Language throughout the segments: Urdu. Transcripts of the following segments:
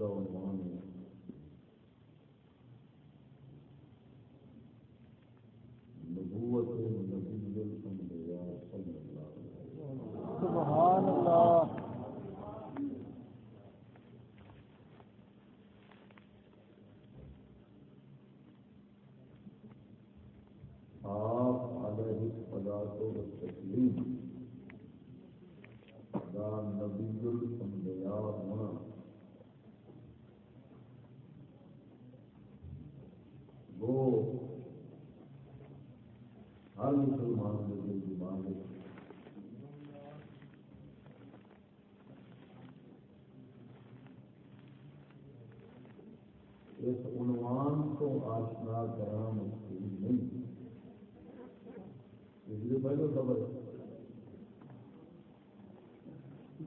so alarming خبر۔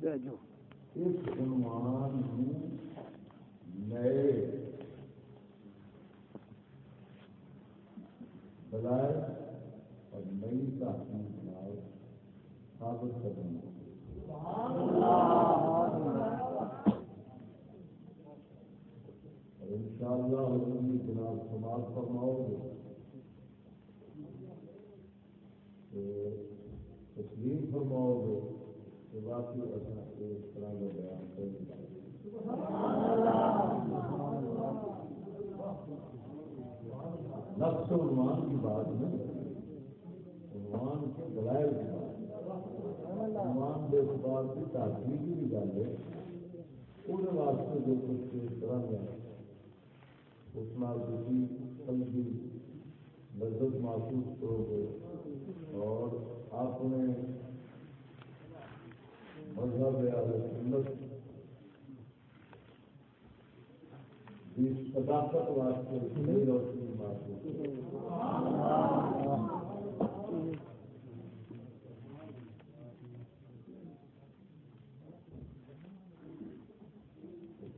ہے جو کچھ اس میں اس سمجھی لذت محسوس کرو گے اور آپ نے مذہب سنت صداقت واسطے صحیح روشنی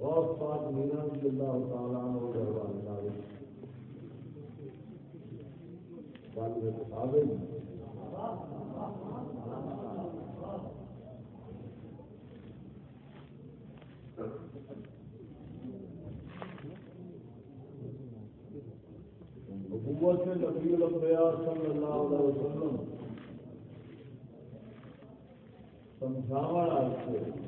غوث پاک میرا رضی اللہ تعالی عنہ کے دربار میں حاضر حکومت نے نبی الفیا صلی اللہ علیہ وسلم سمجھا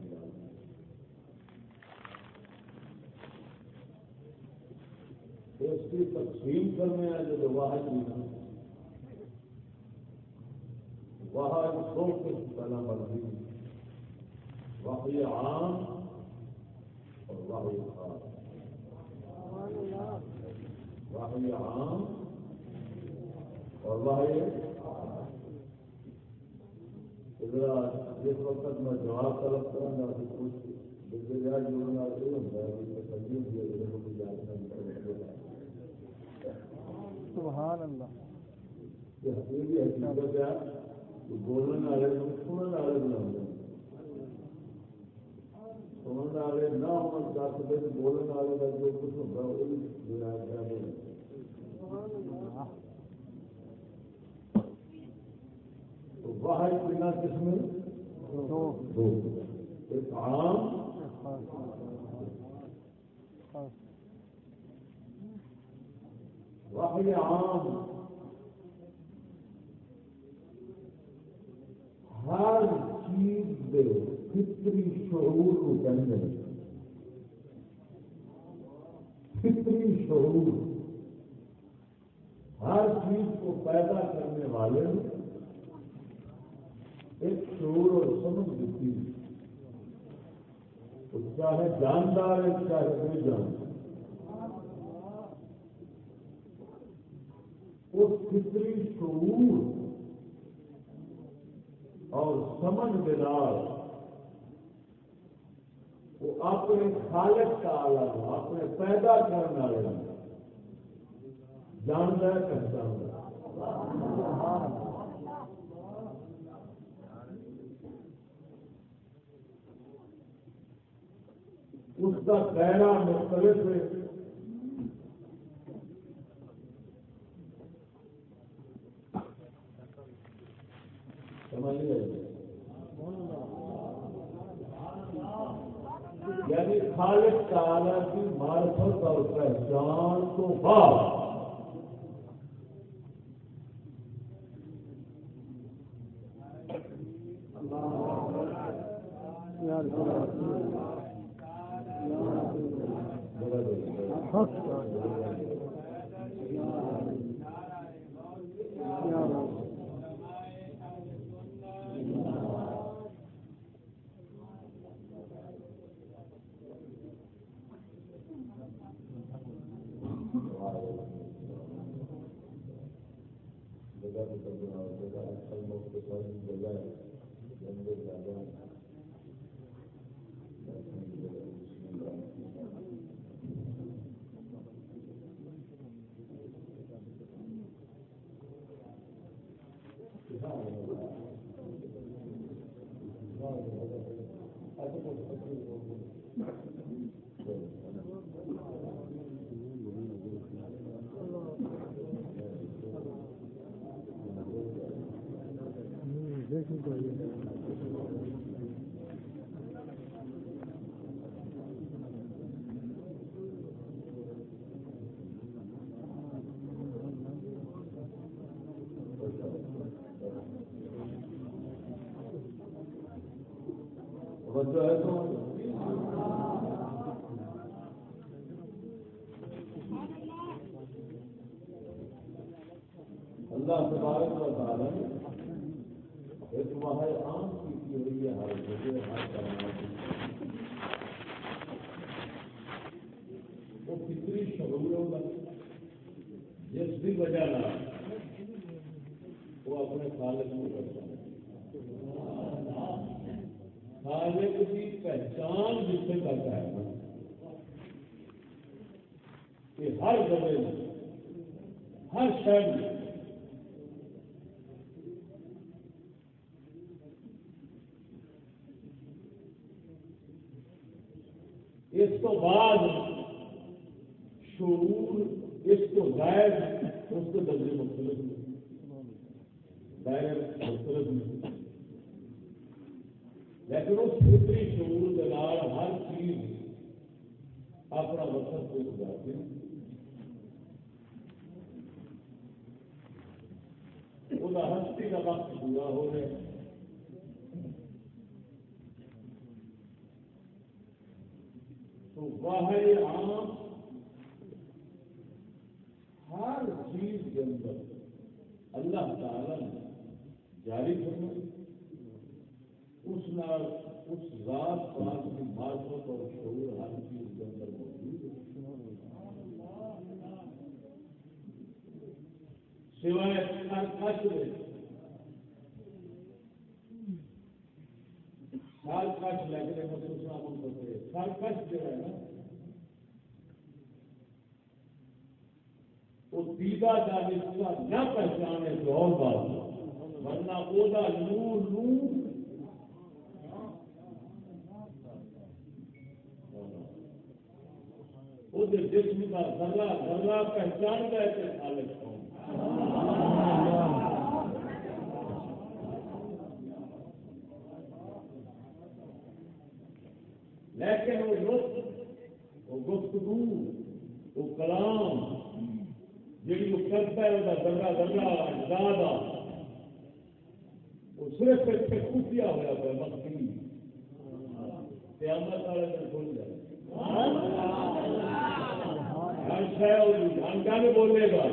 اس کی تقسیم کرنے ہیں جو واحد بھی نہ واحد سو کچھ پہلا مرضی واقعی عام اور واحد خاص۔ واحد عام اور واحد جس وقت میں جواب طلب کروں گا کچھ جگہ جوڑنا یہ ہوتا ہے کہ تکلیف جو ہے وہ جاننا سبحان اللہ۔ بولنے والے نہ ہوا کچھ ہوتا ہے وہ بھی واہ کسم ایک عام۔ واحد عام۔ ہر چیز دے فطری شعور کو کہتے ہیں فطری شعور۔ ہر چیز کو پیدا کرنے والے ایک شعور اور سمجھ دیتی چاہے جاندار ہے، چاہے نہیں جاندار اس فطری شعور اور سمجھ دار وہ اپنے خالق کا عالم اپنے پیدا کرنے والے جانتا ہے، پہچانتا اس کا کہنا مختلف ہے۔ یعنی خالق تعالی کی معرفت اور پہچان تو بعد توجہ خالق کی جی پہچان جس سے کرتا ہے۔ کہ ہر جگہ میں ہر شہر میں اس کو بعد شعور، اس کو غائب اس کے درجے مختلف دائر مختلف لیکن اس فطری شعور کے ہر چیز اپنا وقت پہ گزارتی وہ ہستی کا وقت پورا ہو رہا تو واحد عام ہر چیز کے اندر اللہ تعالی نے جاری فرمائی اس نال اس ذات پاک کی معرفت اور شعور ہر چیز کے اندر موجود ہے۔ سوائے ہر کش میں۔ سال کش لے کے محسوس نام سال کش جو ہے نا، وہ دیدا کا رشتہ نہ پہچانے تو اور بات۔ ورنہ وہ نور نور وہ جسم کا ذرا ذرا پہچانتا ہے کہ خالق کون لیکن وہ لطف، وہ گفتگو، وہ کلام جی وہ کرتا ہے، وہ ذرا ذرا اجداد وہ صرف اتنے کھوتیا ہوا ہے مکھی قیامت والے دن کھل جائے۔ ہر شہ جانکاری بولے گا۔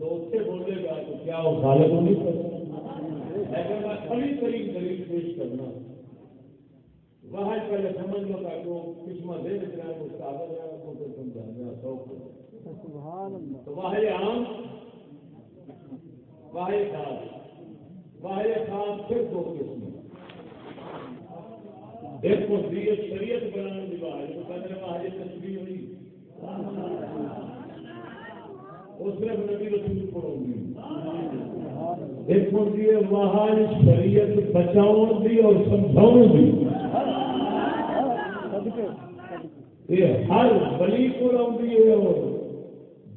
وہ اتنے بولے گا تو کیا وہ خالق نہیں کرتا لیکن میں کھڑی ترین دلیل پیش کرنا۔ وہاں پہلے سمجھ لو کہ وہ قسمہ دے دیتے ہیں اس کا ہے وہ تو سمجھانے شوق تو وہ عام واحد خاص واحد خاص پھر دو قسم ایک کو شریعت شریعت بنانے کی بات تو کہتے تصویر ہوئی۔ وہ صرف نبی رسول پڑھوں گی ایک ہوتی ہے وہاں شریعت بچاؤ دی اور سمجھاؤ دی یہ ہر بلی کو رہی ہے اور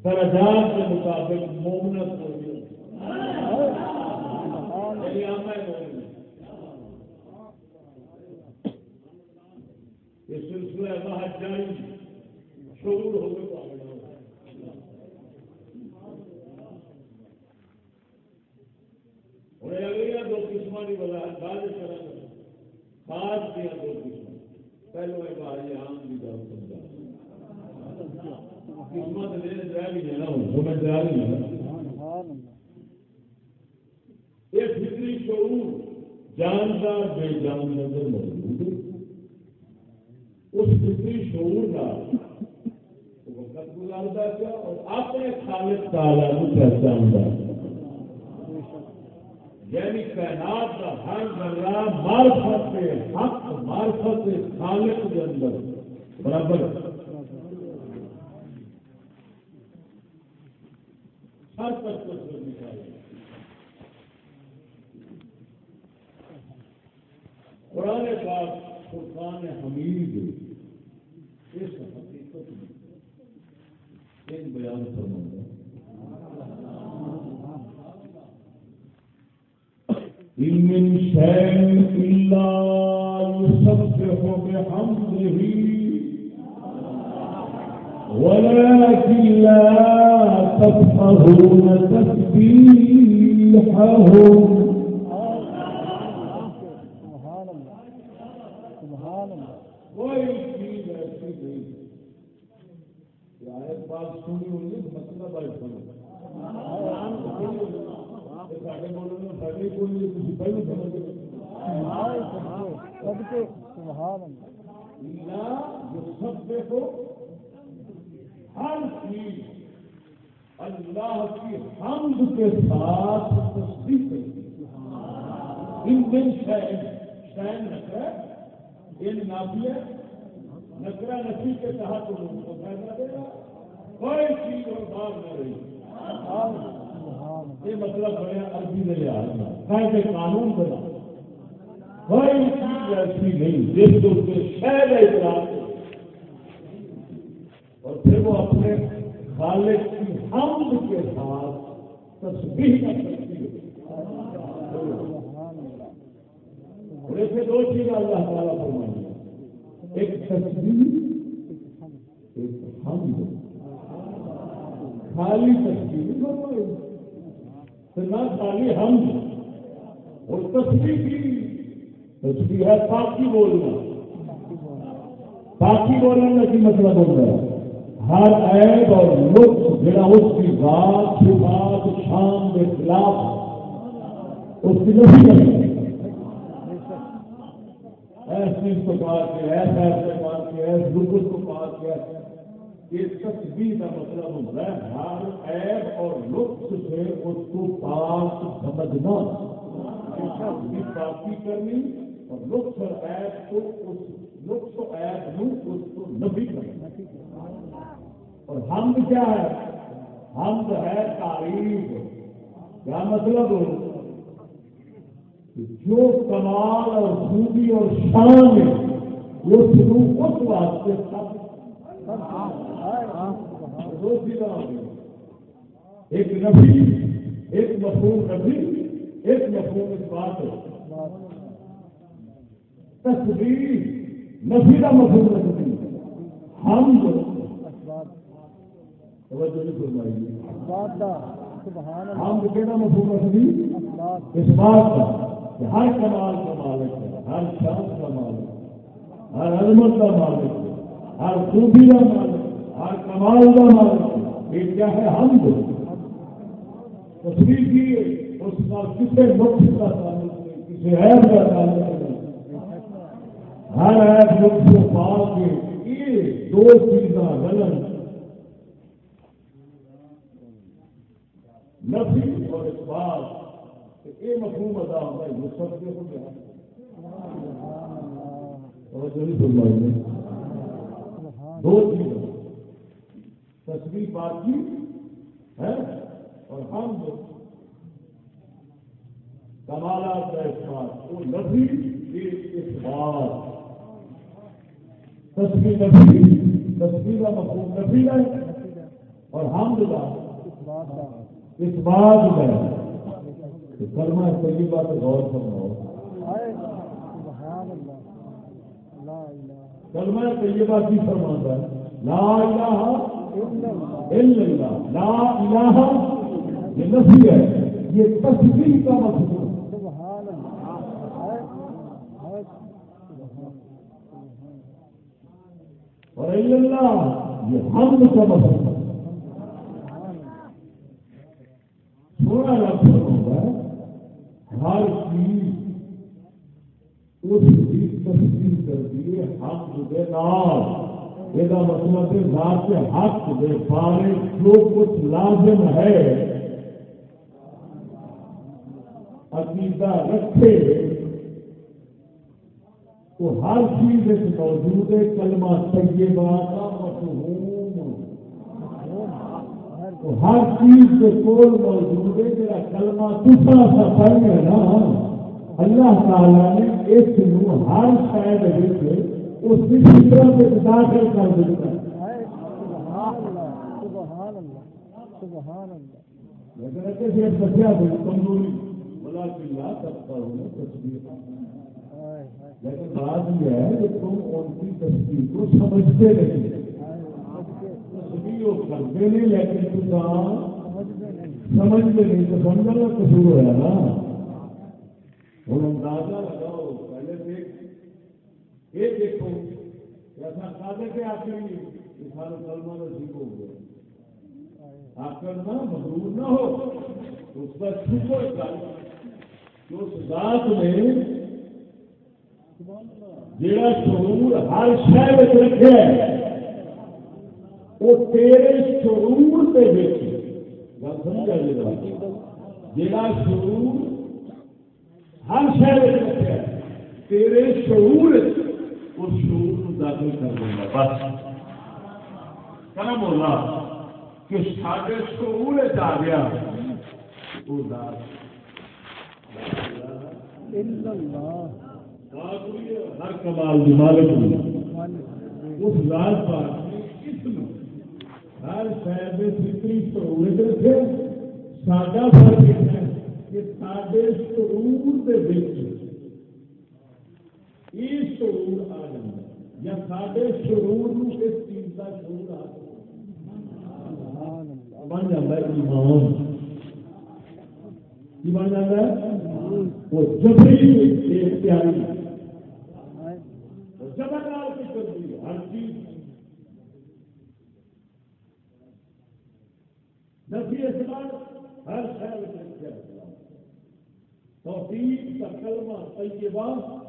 درجات کے مطابق مومنت ہو یہ شعور ہو ہوں دو قسم کی وضاحت بعد کرا دیا دو قسم پہلو ایک بار کی گل سمجھا قسمت بھی ہے نا سمجھ ہے یہ فکری شعور جاندار بے جان نظر موجود اس فکری شعور کا وقت گزارتا کیا؟ اور اپنے خالق تعالیٰ کو پہچانتا یعنی کائنات کا ہر ذرہ مارفت حق مارفت خالق کے اندر۔ برابر۔ ہر تک نکالے قرآن پاک فرقان حمید إن من شيء إلا يسبح بحمده. ولكن لا تفقهون تسبيحهم بات سنی ہوئی مطلب ہے سنو سارے بولنے سارے بولنے کسی پہلے سمجھ سب دیکھو ہر چیز اللہ کی حمد کے ساتھ تصدیق ان دن شہر شہر نکرا ان نافیہ نکرا نفی کے تحت فیصلہ دے گا کوئی چیز اور بات نہ رہی۔ یہ مطلب بڑے عربی میں لحاظ میں قانون بنا۔ کوئی چیز ایسی نہیں، جس کو اس کے شہر اعتراض اور پھر وہ اپنے خالق کی حمد کے ساتھ تصویر کر سکتی ہے اور ایسے دو چیز اللہ تعالیٰ فرمائیں ایک تصویر ایک حمد۔ خالی تصویر فرمائی پھر نہ خالی حمد اور تصویر کی۔ تصویر ہے پاکی بولنا۔ پاکی بولنے کا کی مطلب ہوتا ہے۔ ہر عیب اور لطف جڑا اس کی بات صفات، شان کے خلاف اس کی نفی کریں ایسی کو بات کے ایسا ایسے بات کے ایس لطف کو بات کے یہ تصویر کا مطلب ہوتا ہے، ہر عیب اور لطف سے اس کو پاک سمجھنا۔ پاکی کرنی اور لطف اور عیب کو اس لطف عیب نو اس کو نفی کرنا۔ اور ہم کیا ہے؟ ہم تو ہے تعریف۔ کیا مطلب؟ جو کمال اور خوبی اور شان ہے وہ شروع اس واسطے دو چیزیں آ گئی ایک نفی ایک مفہوم نفی ایک مفہوم اس بات تصویر نفی کا مفہوم نفی ہم ہم کہنا مفہوم نفی اس بات کا ہر کمال کا مالک ہے، ہر شان کا مالک ہے، ہر عظمت کا مالک ہے، ہر خوبی کا مالک ہر کمال کا مالک یہ کیا ہے ہم جو تصویر کی اس کا کسی مکھ کا تعلق نہیں کسی عیب کا تعلق نہیں۔ ہر عیب مکھ کو پا کے یہ دو چیزاں غلط نفی اور اس بات یہ مفہوم ادا ہوتا ہے یہ سب کے ہو گیا دو چیزیں تصویر بات کی ہے اور ہم جو کمالات کا اعتبار وہ نفی اس بات تصویر نفی تصویر کا مفہوم نفی ہے اور ہم جو اس بات میں کلمہ طیبہ پہ غور فرماؤ۔ کلمہ طیبہ کی فرماتا ہے لا الہ الا لا الہ یہ نفی ہے یہ تصویر کا مفہوم اور اللہ یہ حمد کا مفہوم تھوڑا لفظ ہوگا ہر چیز اس کی تصدیق کر دیے حق دے نام یہ مطلب ہے ذات کے حق دے بارے جو کچھ لازم ہے، عقیدہ رکھے تو ہر چیز ایک موجود ہے، کلمہ طیبہ کا مفہوم۔ تو ہر چیز کے کول موجود ہے جا کلمہ دوسرا سا پڑھ پڑھنے نا۔ اللہ تعالیٰ نے اس ہر شاید اس کی فطرت سے داخل کر دیتا لیکن ایسے بچیا کمزوری، بلا چلا سکتا ہوں تصویر۔ لیکن بات یہ ہے کہ تم ان کی تصویر کو سمجھتے نہیں۔ تصویر کرتے نہیں، لیکن تم سمجھتے نہیں۔ تو سمجھنا کا قصور ہے نا۔ ہوں اندازہ لگاؤ۔ یہ دیکھو ایسا کھاتے کے آخر یہ سارا کلمہ کا ہو گیا آخر نہ مضرور نہ ہو اس کا شکر کر اس ذات میں جڑا شعور ہر شہر رکھے وہ تیرے شعور کے گل سمجھا جی جا شعور ہر شہر رکھے تیرے شعور اس شعور داخل کر دیں گا بس کیا بولا کہ سارے شعور آ گیا وہ ہر کمال کی مالک اس ذات پر ہر شہر میں فکری سہولت رکھے ساڈا فرق ہے کہ سارے شعور کے بچ یہ شعور آ جائے یا سارے شعور اس چیز کا شعور آ بن جاتا ہے ایمان۔ کی بن جاتا ہے؟ وہ جبری اختیاری۔ زبردار کی کرتی ہر چیز۔ نفی اعتبار ہر شہر توفیق کا کلمہ طیبہ۔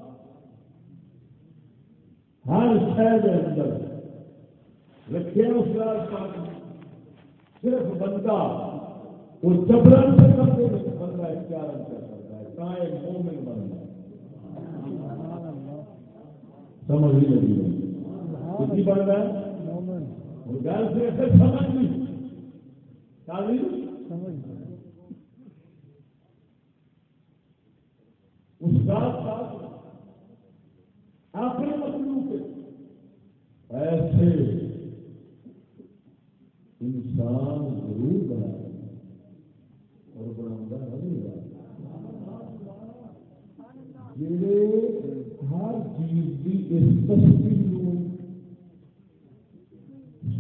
ہر شہر اندر رکھے اس رات صرف بندہ وہ جبرن سے کرتے بندہ اختیار کر سکتا ہے کائے مومن بندہ۔ سمجھ نہیں کتنی بڑھ رہا ہے گھر سے ایسے سمجھ نہیں۔ اس رات ساتھ اپنے مطلوب ایسے انسان ضرور بنا اور بنا نہیں ہر چیز کی اس تصویر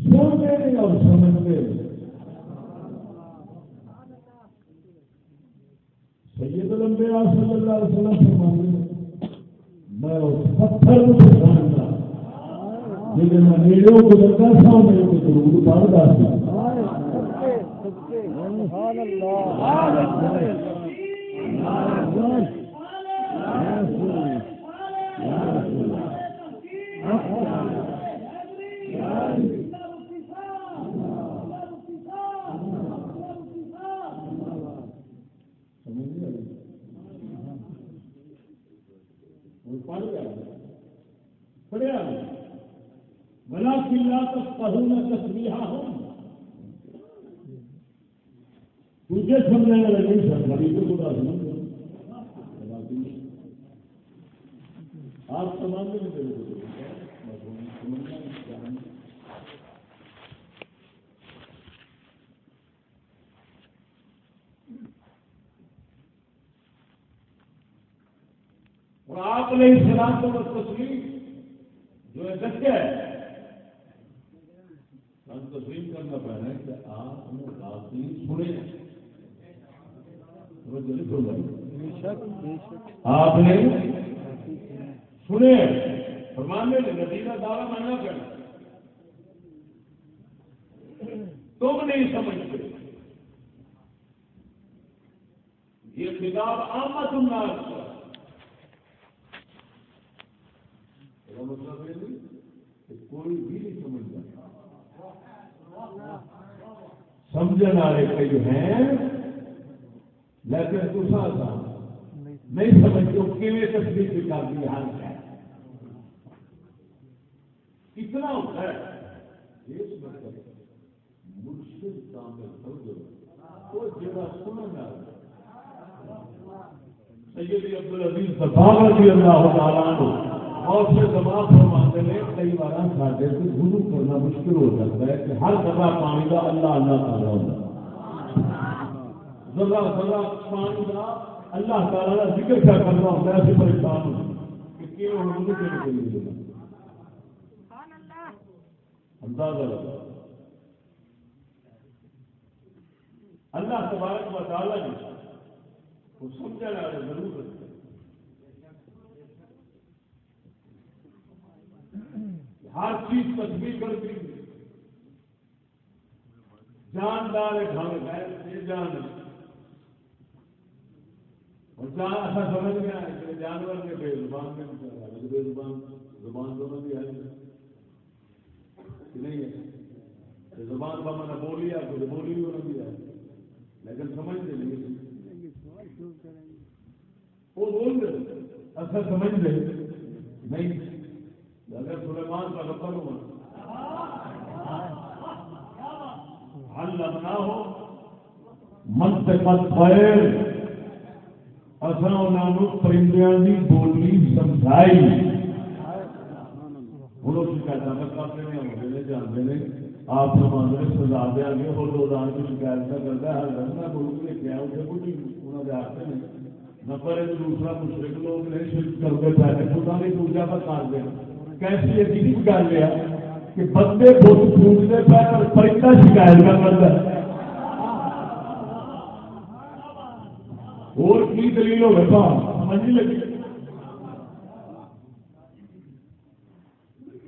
سنتے اور سمجھتے سید لمبے صلی اللہ علیہ وسلم فرماتے میں اس پتھر کو جانتا جب میں نیڑے گزرتا تھا میرے کو ضرور پڑھتا پڑھیا بلا کلا تفقهون تسبیحهم تجھے سمجھنے والے نہیں سمجھ تو خدا سمجھ آپ سمجھ نہیں اور آپ نے سلام کو تصویر جو ہے سچ ہے ہم تسلیم کرنا پڑنا ہے کہ آپ نے کافی سنے آپ نے سنے فرمانے میں ندی کا دعوی ماننا کرنا تم نہیں سمجھتے۔ یہ کتاب آمد الناس کا مطلب یہ کوئی بھی نہیں سمجھتا سمجھنے والے کئی ہیں، لیکن دوسرا تھا نہیں سمجھتے کیویں تصویر کی کافی حال ہے؟ کتنا ہوتا ہے؟ اس مطلب مرشد کام وہ جگہ سننا سید عبد العزیز رضی اللہ تعالیٰ اور سے دماغ فرماتے ہیں، کئی بار سارے سے گرو کرنا مشکل ہو جاتا ہے کہ ہر جگہ پانی کا اللہ اللہ تعالیٰ ہوتا ذرا ذرا پانی کا اللہ تعالیٰ کا ذکر کیا کرنا ہوتا ہے، ایسے پریشان ہوں کہ کیوں ہم کے لیے اندازہ لگا اللہ تبارک و تعالیٰ نے، وہ سمجھا ضرور رکھتے ہر چیز تصویر کرتی جاندار جان اور جان ایسا سمجھ گیا کہ جانور کے بے زبان میں بے زبان زبان دونوں بھی ہے۔ نہیں ہے؟ زبان کا میں نے بولی ہے پھر بولی بھی ہونا بھی ہے۔ لیکن سمجھ نہیں وہ بول رہے ایسا اچھا سمجھ رہے نہیں۔ اگر سلیمان کا نفر ہوا۔ حل لگنا ہو۔ منتقل خیر۔ اصل انہوں پرندیاں کی بولی سمجھائی۔ ہوں اس شکایت کرتے ہیں ہوتے ہیں جانتے ہیں۔ آپ سمجھ رہے سزا دیا گیا اور دو دان کی شکایت کا کرتا ہے ہر گھر میں بول کے کیا اسے کچھ انہوں نے آتے ہیں نفر دوسرا مشرق لوگ نہیں، شرک کرتے پہلے خدا نہیں پوجا پر کر دیں کیسی عجیب گل ہے کہ بندے بت پوجتے پہ اور پرندہ شکایت کا کرتا اور کی دلیل ہو گا سمجھ نہیں لگی۔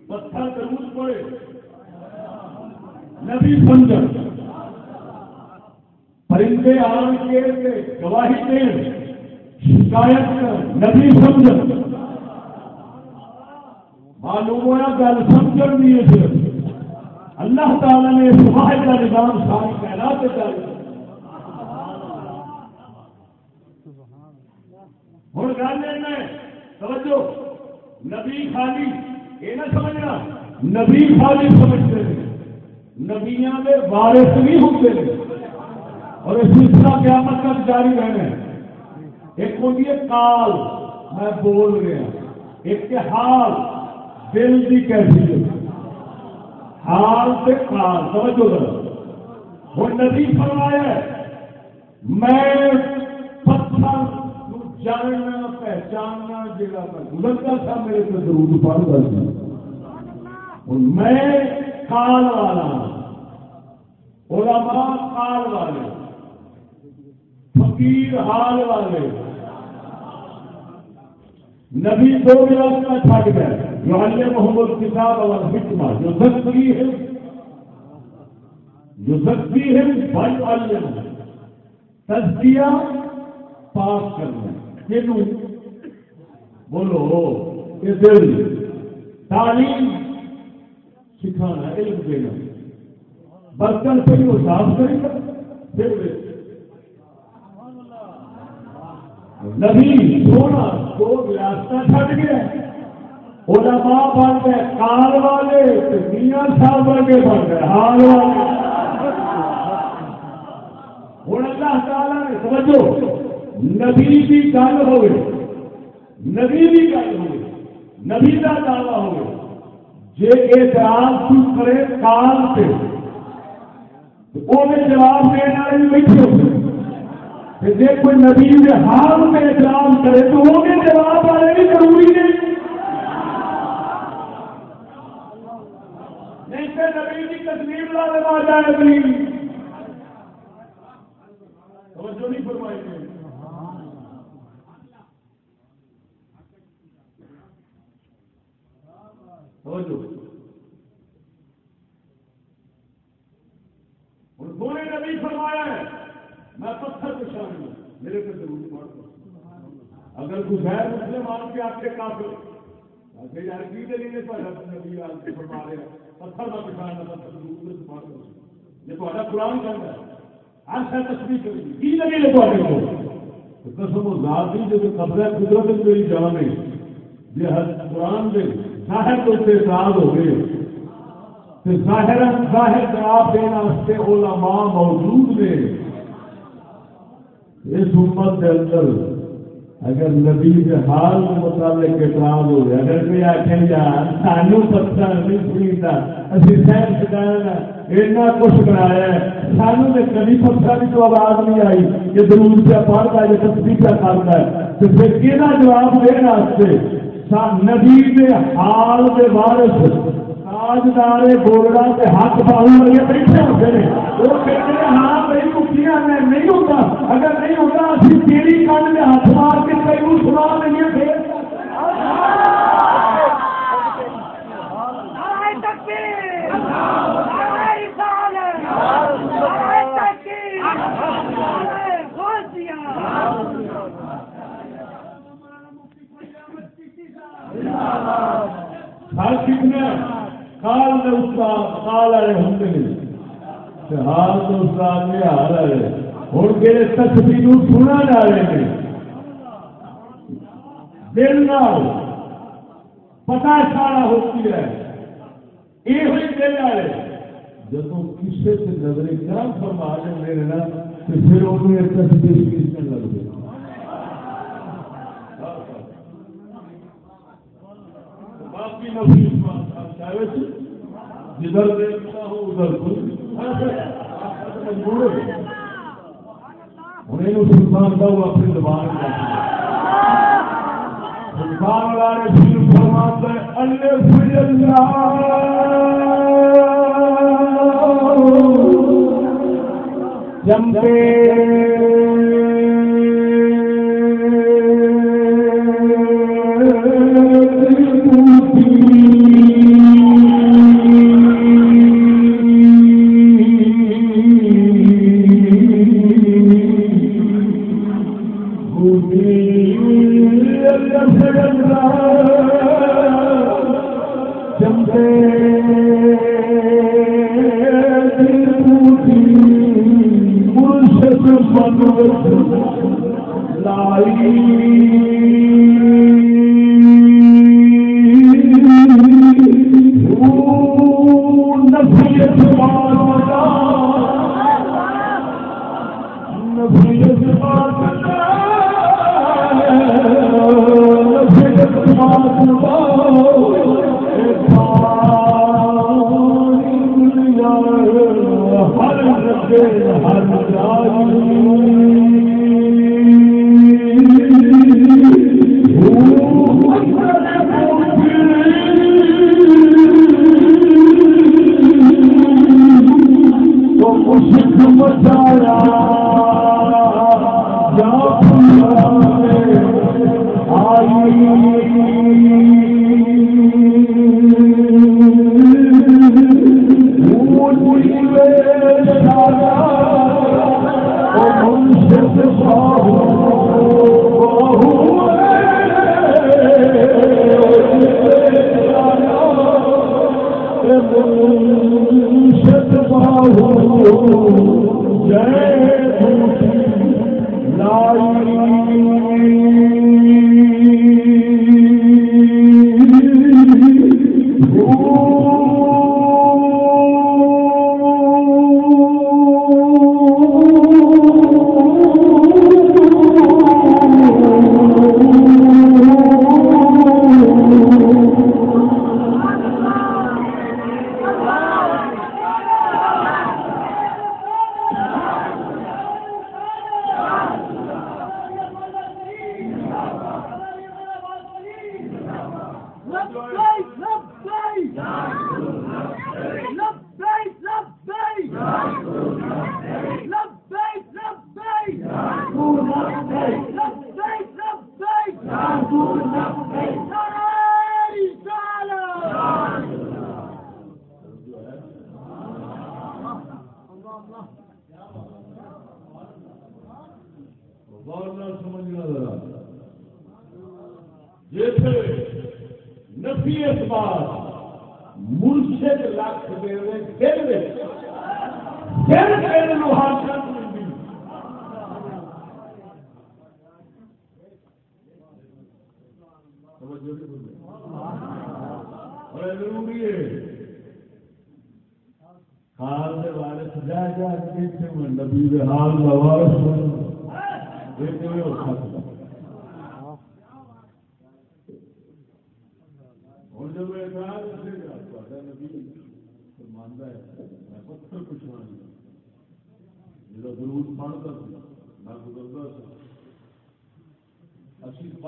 پتھر ضرور پڑے۔ نبی سمجھ پرندے آن کے گواہی دیں شکایت نبی سمجھ معلوم ہوا گل سمجھ بھی ہے اللہ تعالی نے سماج کا نظام ساری کائنات جاری ہوں گل توجہ، نبی خالی، یہ نہ سمجھنا، نبی خالی سمجھتے ہیں۔ نبیا کے وارث بھی ہوتے۔ ہیں اور اس سلسلہ قیامت تک جاری رہنا ایک ہوتی ہے کال، میں بول رہا ایک کے حال دل کی کیسی حال سے کال سمجھو ذرا وہ نبی فرمایا میں پتھر جاننا، پہچاننا جا گزرتا تھا، میرے کو ضرور پڑھتا تھا میں کال والا ہاں۔ علماء کال والے، فقیر حال والے۔ نبی دو راستہ چھٹ گئے۔ جو محمد کتاب اور حکمہ جو سکتی ہے جو سکتی ہے بھائی اللہ تجزیہ پاس کرنا. کیوں بولو کہ دل، تعلیم سکھانا، علم دینا. برتن سے وہ صاف کرے گا، پھر نبی سونا دو ریاست چھٹ گیا. علماء بن گئے کال والے میاں صاحب ورگے بن گئے، حال والے ہوں اللہ تعالی نے، سمجھو، نبی کی گل ہوئے، نبی کی گل ہوئے، نبی کا دعوی ہوئے۔ جی اعتراض تو کرے کال سے وہ جواب دینے والے بھی بیٹھے ہوئے جی کوئی نبی حال میں احترام کرے، تو وہ جواب والے بھی ضروری نہیں تو نبی کی تصویر لا دے آ جائے نبی۔ توجہ نہیں فرمائی توجہ۔ اور نبی فرمایا ہے، میں پتھر کو شامل ہوں۔ میرے کو ضرور پڑھ اگر کوئی غیر مسلم آن کے آپ کے کافر اگر یار، کی دلیل ہے تو نبی آج کے فرما رہے ہیں؟ پتھر کا پچھان یہ قرآن کہتا ہے۔ تصویر گی۔ کی کو قسم و ذات دی قبضہ قدرت میری جان ہے۔ یہ ہر قرآن دے ظاہر تو ہو گئے۔ ظاہر ظاہر جواب دینا علماء موجود نے اس امت کے اندر اگر نبی کے حال کے متعلق اعتراض ہو گیا اگر کوئی آخر یار، سانو پتہ نہیں سنتا اسی سہن سکھانا اتنا کچھ کرایا ہے، سانو نے کبھی پتہ بھی تو آواز نہیں آئی کہ درود پہ پڑھتا ہے یہ تصویر پہ کرتا ہے۔ تو پھر کہ جواب دینا نبی کے حال کے وارث، تاجدار بولنا کے ہاتھ پاؤں والے بیٹھے ہوتے ہیں۔ وہ کہتے ہیں ہاں میری کٹیاں میں نہیں ہوتا۔ اگر نہیں ہوتا، اسی تیری کن ہر کتنے کال استاد کال والے ہوں گے۔ حال تو استاد میں حال ہے ہوں کہ تصویر سنا جا رہے ہیں۔ دل نہ پتا سارا ہوتی ہے۔ یہ ہوئی دل والے۔ جب کسی سے نظر کرم فرما لیں نا تو پھر انہیں تصویر کس میں لگ گئی باقی نفیس جدھر دیکھتا ہوں ادھر انہیں سلطان کا وہ اپنی زبان سلطان والے پھر فرماتا ہے اللہ Oh, my God.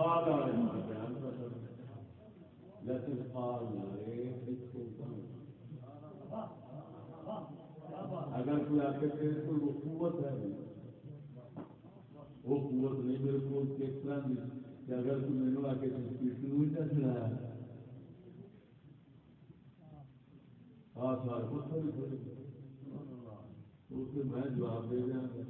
میں اگر کوئی آپ کے وہ قوت ہے وہ قوت نہیں، میرے کو کس طرح کہ اگر تم میرے آ کے پیٹی ہوئی نہ چلایا ہاں سارے میں جواب دے دیا۔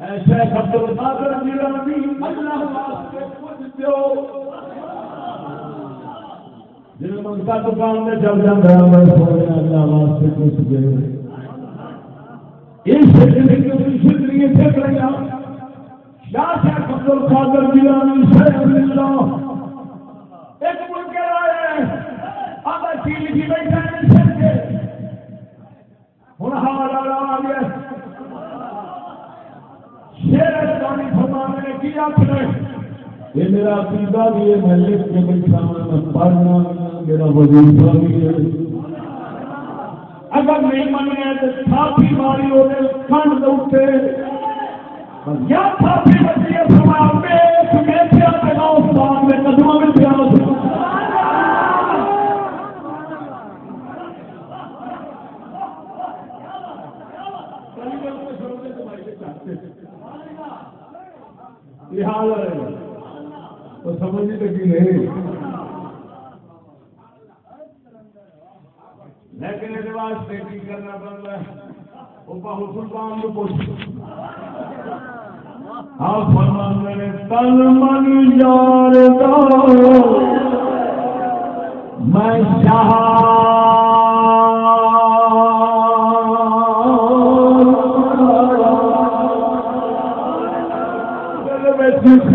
ایسے سب کو اللہ واسطے کچھ دو جن منگا دکان میں چل جانا میں واسطے کچھ دے شیر فرمانے کی یہ میرا عقیدہ بھی ہے، میں لکھ کے بیٹھا میں پڑھنا میرا وظیفہ بھی ہے۔ اگر نہیں مننا تو تھاپی ماری ہونے کنڈ اٹھے۔ یا تھاپی بچی ہے سما میں لہٰذا سمجھ لگی نہیں۔ لیکن اس واسطے کی کرنا پڑتا ہے؟ وہ بہو سلطان کو پوچھ۔ ہاں، آپ من یار میں شاہ۔ جس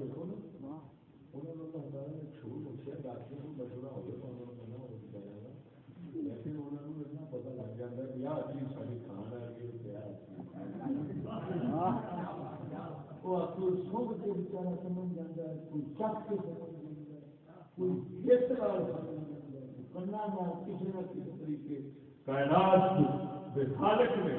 دیکھو نا، انہوں نے اللہ تعالیٰ نے چھوٹ بخشیا ڈاکٹر کو مشورہ ہوئے تو انہوں نے کہنا وہ بتایا لیکن انہوں نے اتنا پتا لگ جاتا ہے کہ یہ عجیب ساری کھان ہے، یہ کیا وہ اصل سب کے بچارا سمجھ جاتا ہے، کوئی چک کے سمجھ جاتا ہے، کوئی کس طرح سمجھ جاتا ہے۔ کسی نہ کسی طریقے۔ کائنات کے خالق میں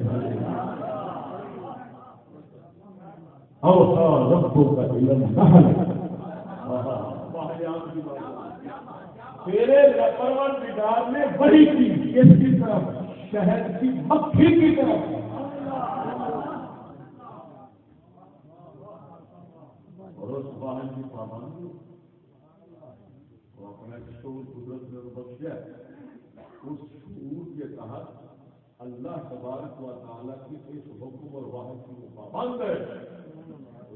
اوسا ربوں کا علم نہ تیرے لپرون بدار نے بڑی کی کس کی طرح شہر کی مکھی کی طرح اور اس بانے کی پابندی، وہ اپنے شور قدرت میں بچ گیا اس شور کے تحت اللہ تبارک و تعالیٰ کی اس حکم اور واحد کی پابند ہے۔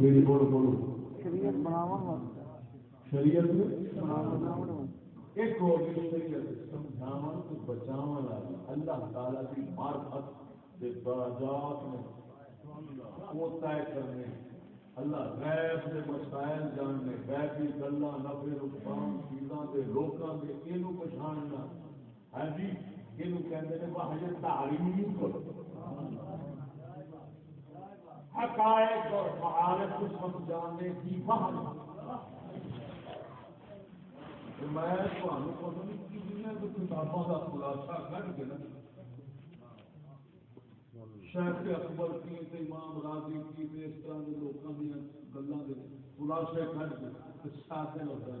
میری بولو بولو شریعت شریعت ایک گئی شریعت سمجھاو تو بچاو اللہ تعالی کی مارفت کے درجات میں وہ طے کرنے۔ اللہ غیب کے مسائل جاننے۔ غیبی گلا نفے نقصان چیزاں کے لوگوں کے یہ پچھاڑنا ہے جی یہ کہتے ہیں وہ تعلیم حقائق اور معارف کو سمجھانے کی وہاں میں تمہیں پسند کی دنیا کی کتابوں کا خلاصہ کر کے نا۔ شیخ اکبر کی امام راضی کی اس طرح کے لوگوں کی گلوں کے خلاصے کھڑ کے ساتھ لگتا ہے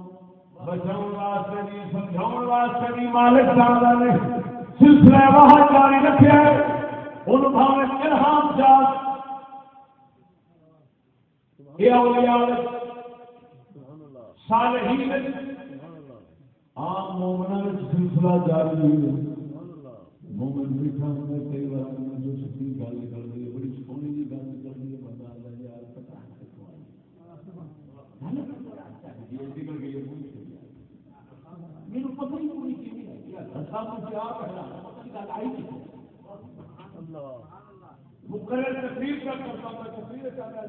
بچاؤ واسطے بھی سمجھاؤ واسطے بھی مالک تعالی نے سلسلہ وہاں جاری رکھا ہے ان بھاوے الہام جات یہ اولیاء صالحین۔ عام مومنا سلسلہ جاری مومن بیٹھا ہوں کئی بار جو سچی گل کر رہی ہے بڑی سونی جی گل کر رہی ہے بندہ آتا ہے یار پتا میرے پتہ ہی پوری کی مقرر تقریر کا کرتا ہوں تقریر چاہتا ہے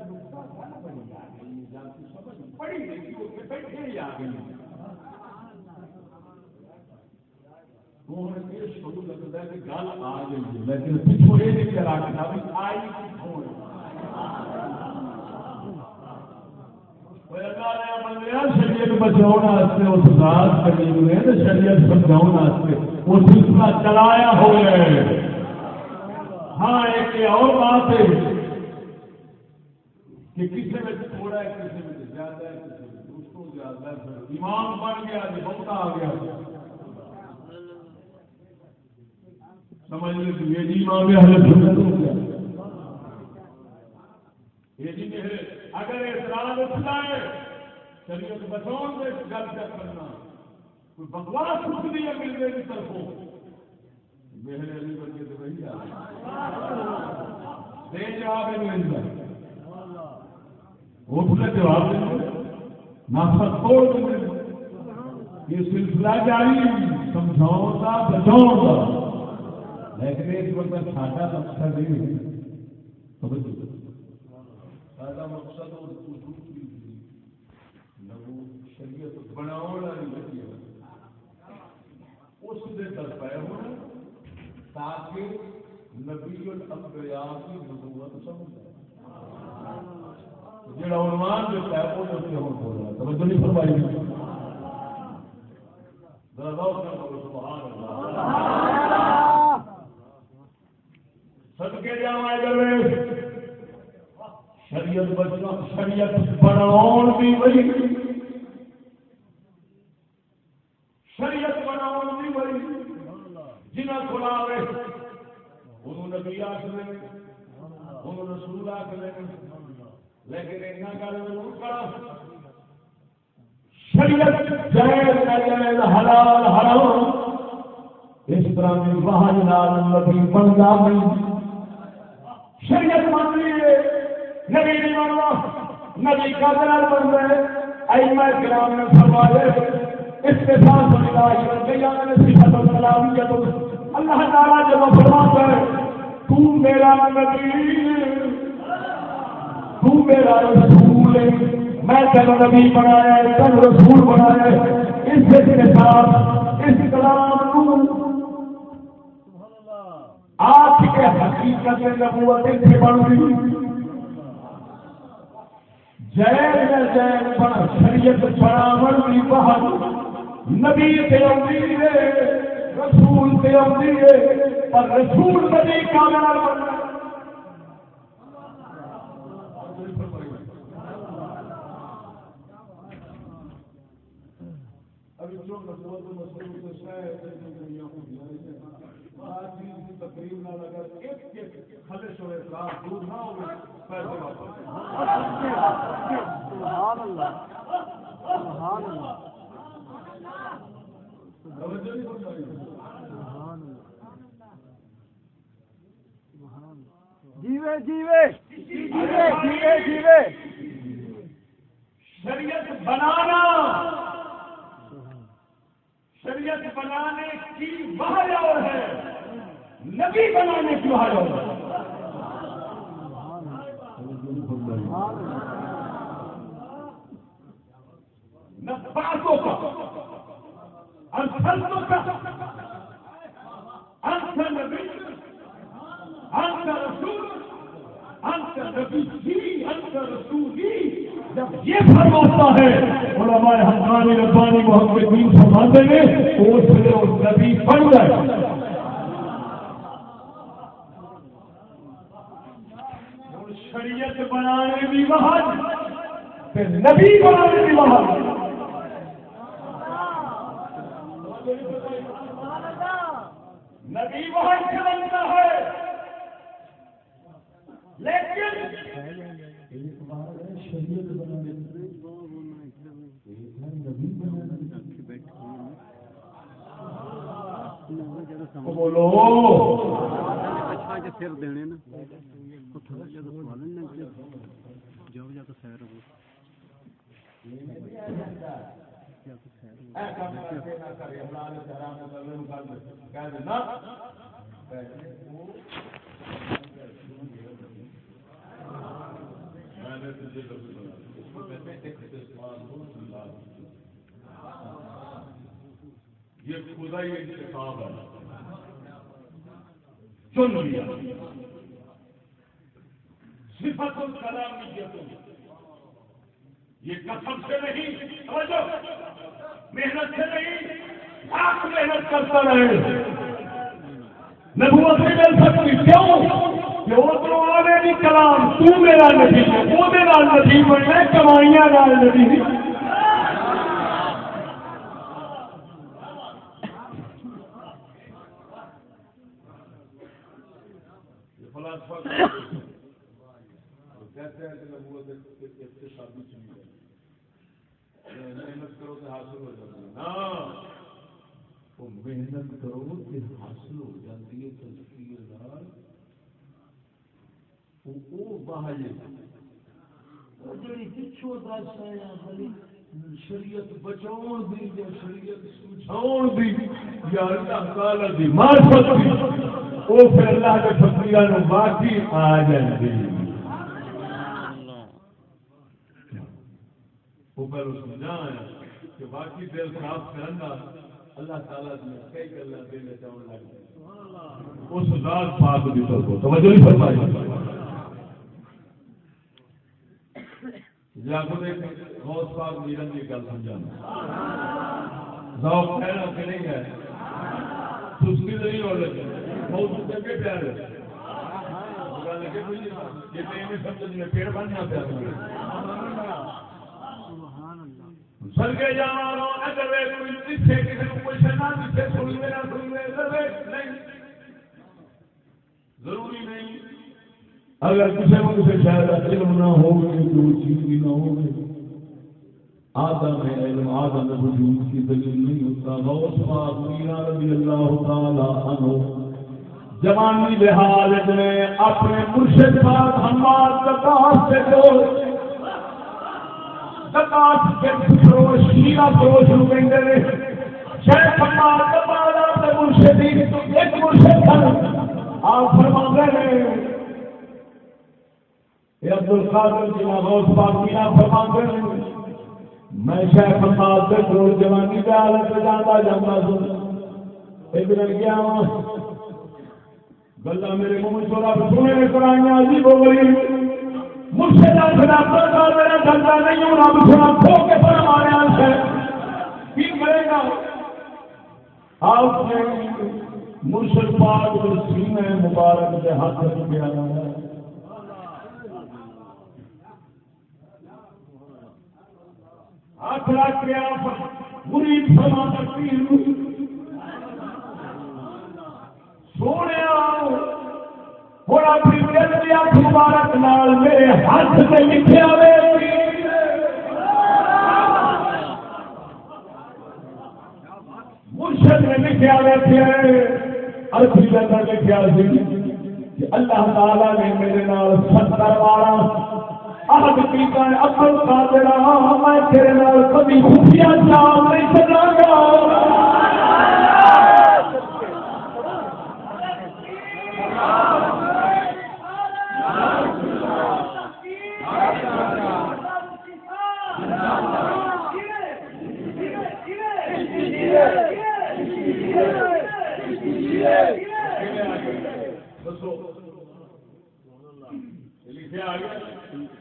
پڑھی نہیں بیٹھے ہی آ گئی لیکن پچھو یہ نہیں کرا آئی شریعت بچاؤ اس ذات کریم نے شریعت سمجھاؤ وہ سلسلہ چلایا ہو گئے ہاں ایک اور بات ہے کہ کسی میں تھوڑا ہے کسی میں زیادہ ہے کسی میں دوستوں زیادہ ہے ایمان بن گیا جی بہت آ گیا سمجھ لیں یہ جی ماں میں ہمیں سنت ہو گیا یہ جی کہ اگر اعتراض اٹھتا ہے، شریعت بچاؤ سے گل کیا کرنا، کوئی بکواس اٹھ نہیں ہے مل گئی طرف میرے علی بن کے تو وہی دے جواب ہے وہ پورے جواب دیں ناسا توڑ دیں یہ سلسلہ جاری سمجھاؤ کا بچاؤ کا لیکن اس وقت ساڈا مقصد نہیں یہ ساڈا مقصد شریعت بناؤ اس دے در ہونا تاکہ نبی الانبیاء کی نبوت سمجھ جڑا عنوان دیتا ہے وہ اس سے ہم بول ہے توجہ نہیں فرمائی۔ ذرا غور کرو سبحان اللہ۔ سدکے جا شریعت بچنا شریعت بناؤ بھی بڑی شریعت بناؤ بھی بڑی جنہ کو آئے انہوں نبی آخر انہوں رسول آخر لیکن اتنا گل ضرور کرا. شریعت جائز جائز، حلال حرام. اس طرح میں باہر نال نبی بنتا نہیں. شریعت مان لیے نبی نہیں ماننا نبی کا دلال بن گئے ایما کرام نے فرمایا اس کے ساتھ بنتا ہے۔ نے صفت السلامیت اللہ تعالیٰ جب فرماتا ہے، تو میرا نبی، تو میرا رسول ہے۔ میں تین نبی بنایا تین رسول بنایا اس کے ساتھ، اس کلام کو آپ کے حقیقت نبوت سے بن گئی۔ جین جین بن شریعت بڑا بن گئی بہت۔ نبی سے آتی ہے، رسول سے آتی ہے، پر رسول نبی کا بننا ابھی جو نبوت مسلم تقریب نہ لگا ایک خلش ہوئے خلاف دور نہ ہوئے پیسے واپس سبحان اللہ۔ سبحان اللہ۔ جیوے جیوے۔ جیوے جیوے جیوے۔ شریعت بنانا۔ شریعت بنانے کی بہت اور ہے۔ نبی بنانے کی بہت اور ہے۔ باتوں کا انسلوں کا۔ نبی رسول نبی جی۔ جب یہ فرماتا ہے، علماء حقانی ربانی محمد دین فرماتے ہیں اس سے وہ نبی بن گئے۔ شریعت بنانے بھی وہاں نبی بنانے بھی وہاں نبی وہاں سے بنتا ہے۔ لیکن بولو سر دینے نا تھوڑا جا جاؤ جا تو سیر ہو۔ میں نے یہ خدا ہی انتخاب ہے۔ چن لیا۔ صفت الکلامیت یہ قسم سے نہیں سمجھو محنت سے نہیں آپ محنت کرتا رہے۔ نبوت نہیں مل سکتی، کیوں؟ کہ وہ کلام، تو میرا نبی وہ نبی بننا کمائیاں نبی کہتے ہیں کہ نبوت اقتصادی چیز ہے محنت کرو تو حاصل ہو جاتی ہے نا محنت کرو تو حاصل ہو جاتی ہے دار وہ باہر جڑی پچھو دس ہے شریعت بچاؤ دی یا شریعت سمجھاؤ دی یا اللہ تعالی دی معرفت دی وہ پھر اللہ کے فقیراں نو باقی آ جاندی وہ پہلو سمجھا ہے کہ باقی دل صاف کرنا اللہ تعالیٰ نے کئی گلا دل چاہنے لگ اس ذات پاک دی طرف توجہ نہیں فرمائی یا خود غوث پاک میرن کی گل سمجھانا۔ ذوق کہنا کہ نہیں ہے سستی نہیں ہو رہی بہت چنگے پیارے۔ جی پیڑ بننا پیا جانا اگر کوئی کسی کو کوئی نہیں۔ ضروری نہیں۔ اگر کسی کو کسی شاید علم نہ ہو جو چیز بھی نہ ہو آدم ہے علم، آدم وجود کی دلیل نہیں ہوتا۔ غوث پاک، میرا رضی اللہ تعالی عنہ۔ جوانی لحاظ میں اپنے مرشد پاک ہمار زکات سے جو زکات کے فروش شیرا فروش نو کہندے نے۔ شیخ ہمار زکات سے مرشدی ایک مرشد تھا۔ آپ فرماندے نے یہ عبد القادر جنا غوث پاک فرماتے ہیں، میں شیخ جوانی کے حالت پہ جانا سن۔ ایک دن گلا میرے منہ چورا سونے نے کرائیاں عجیب ہو گئی۔ مجھ کا میرا دھندا نہیں ہوں، رب کھو کے کی کرے گا؟ آپ نے مرشد پاک مبارک کے ہاتھ میں ہے۔ آخرا کیا مرید فرما سکتی سونے اور اپنی دل کی اکھ مبارک نال میرے ہاتھ سے لکھے ہوئے مرشد نے لکھا ہوئے ارتھی جگہ لکھا سی کہ اللہ تعالی نے میرے نال ستر بارہ عہد کیتا ہے اپن قادر میں تیرے نال کبھی خوشیاں چاہ نہیں سکاں گا لکھے آ گیا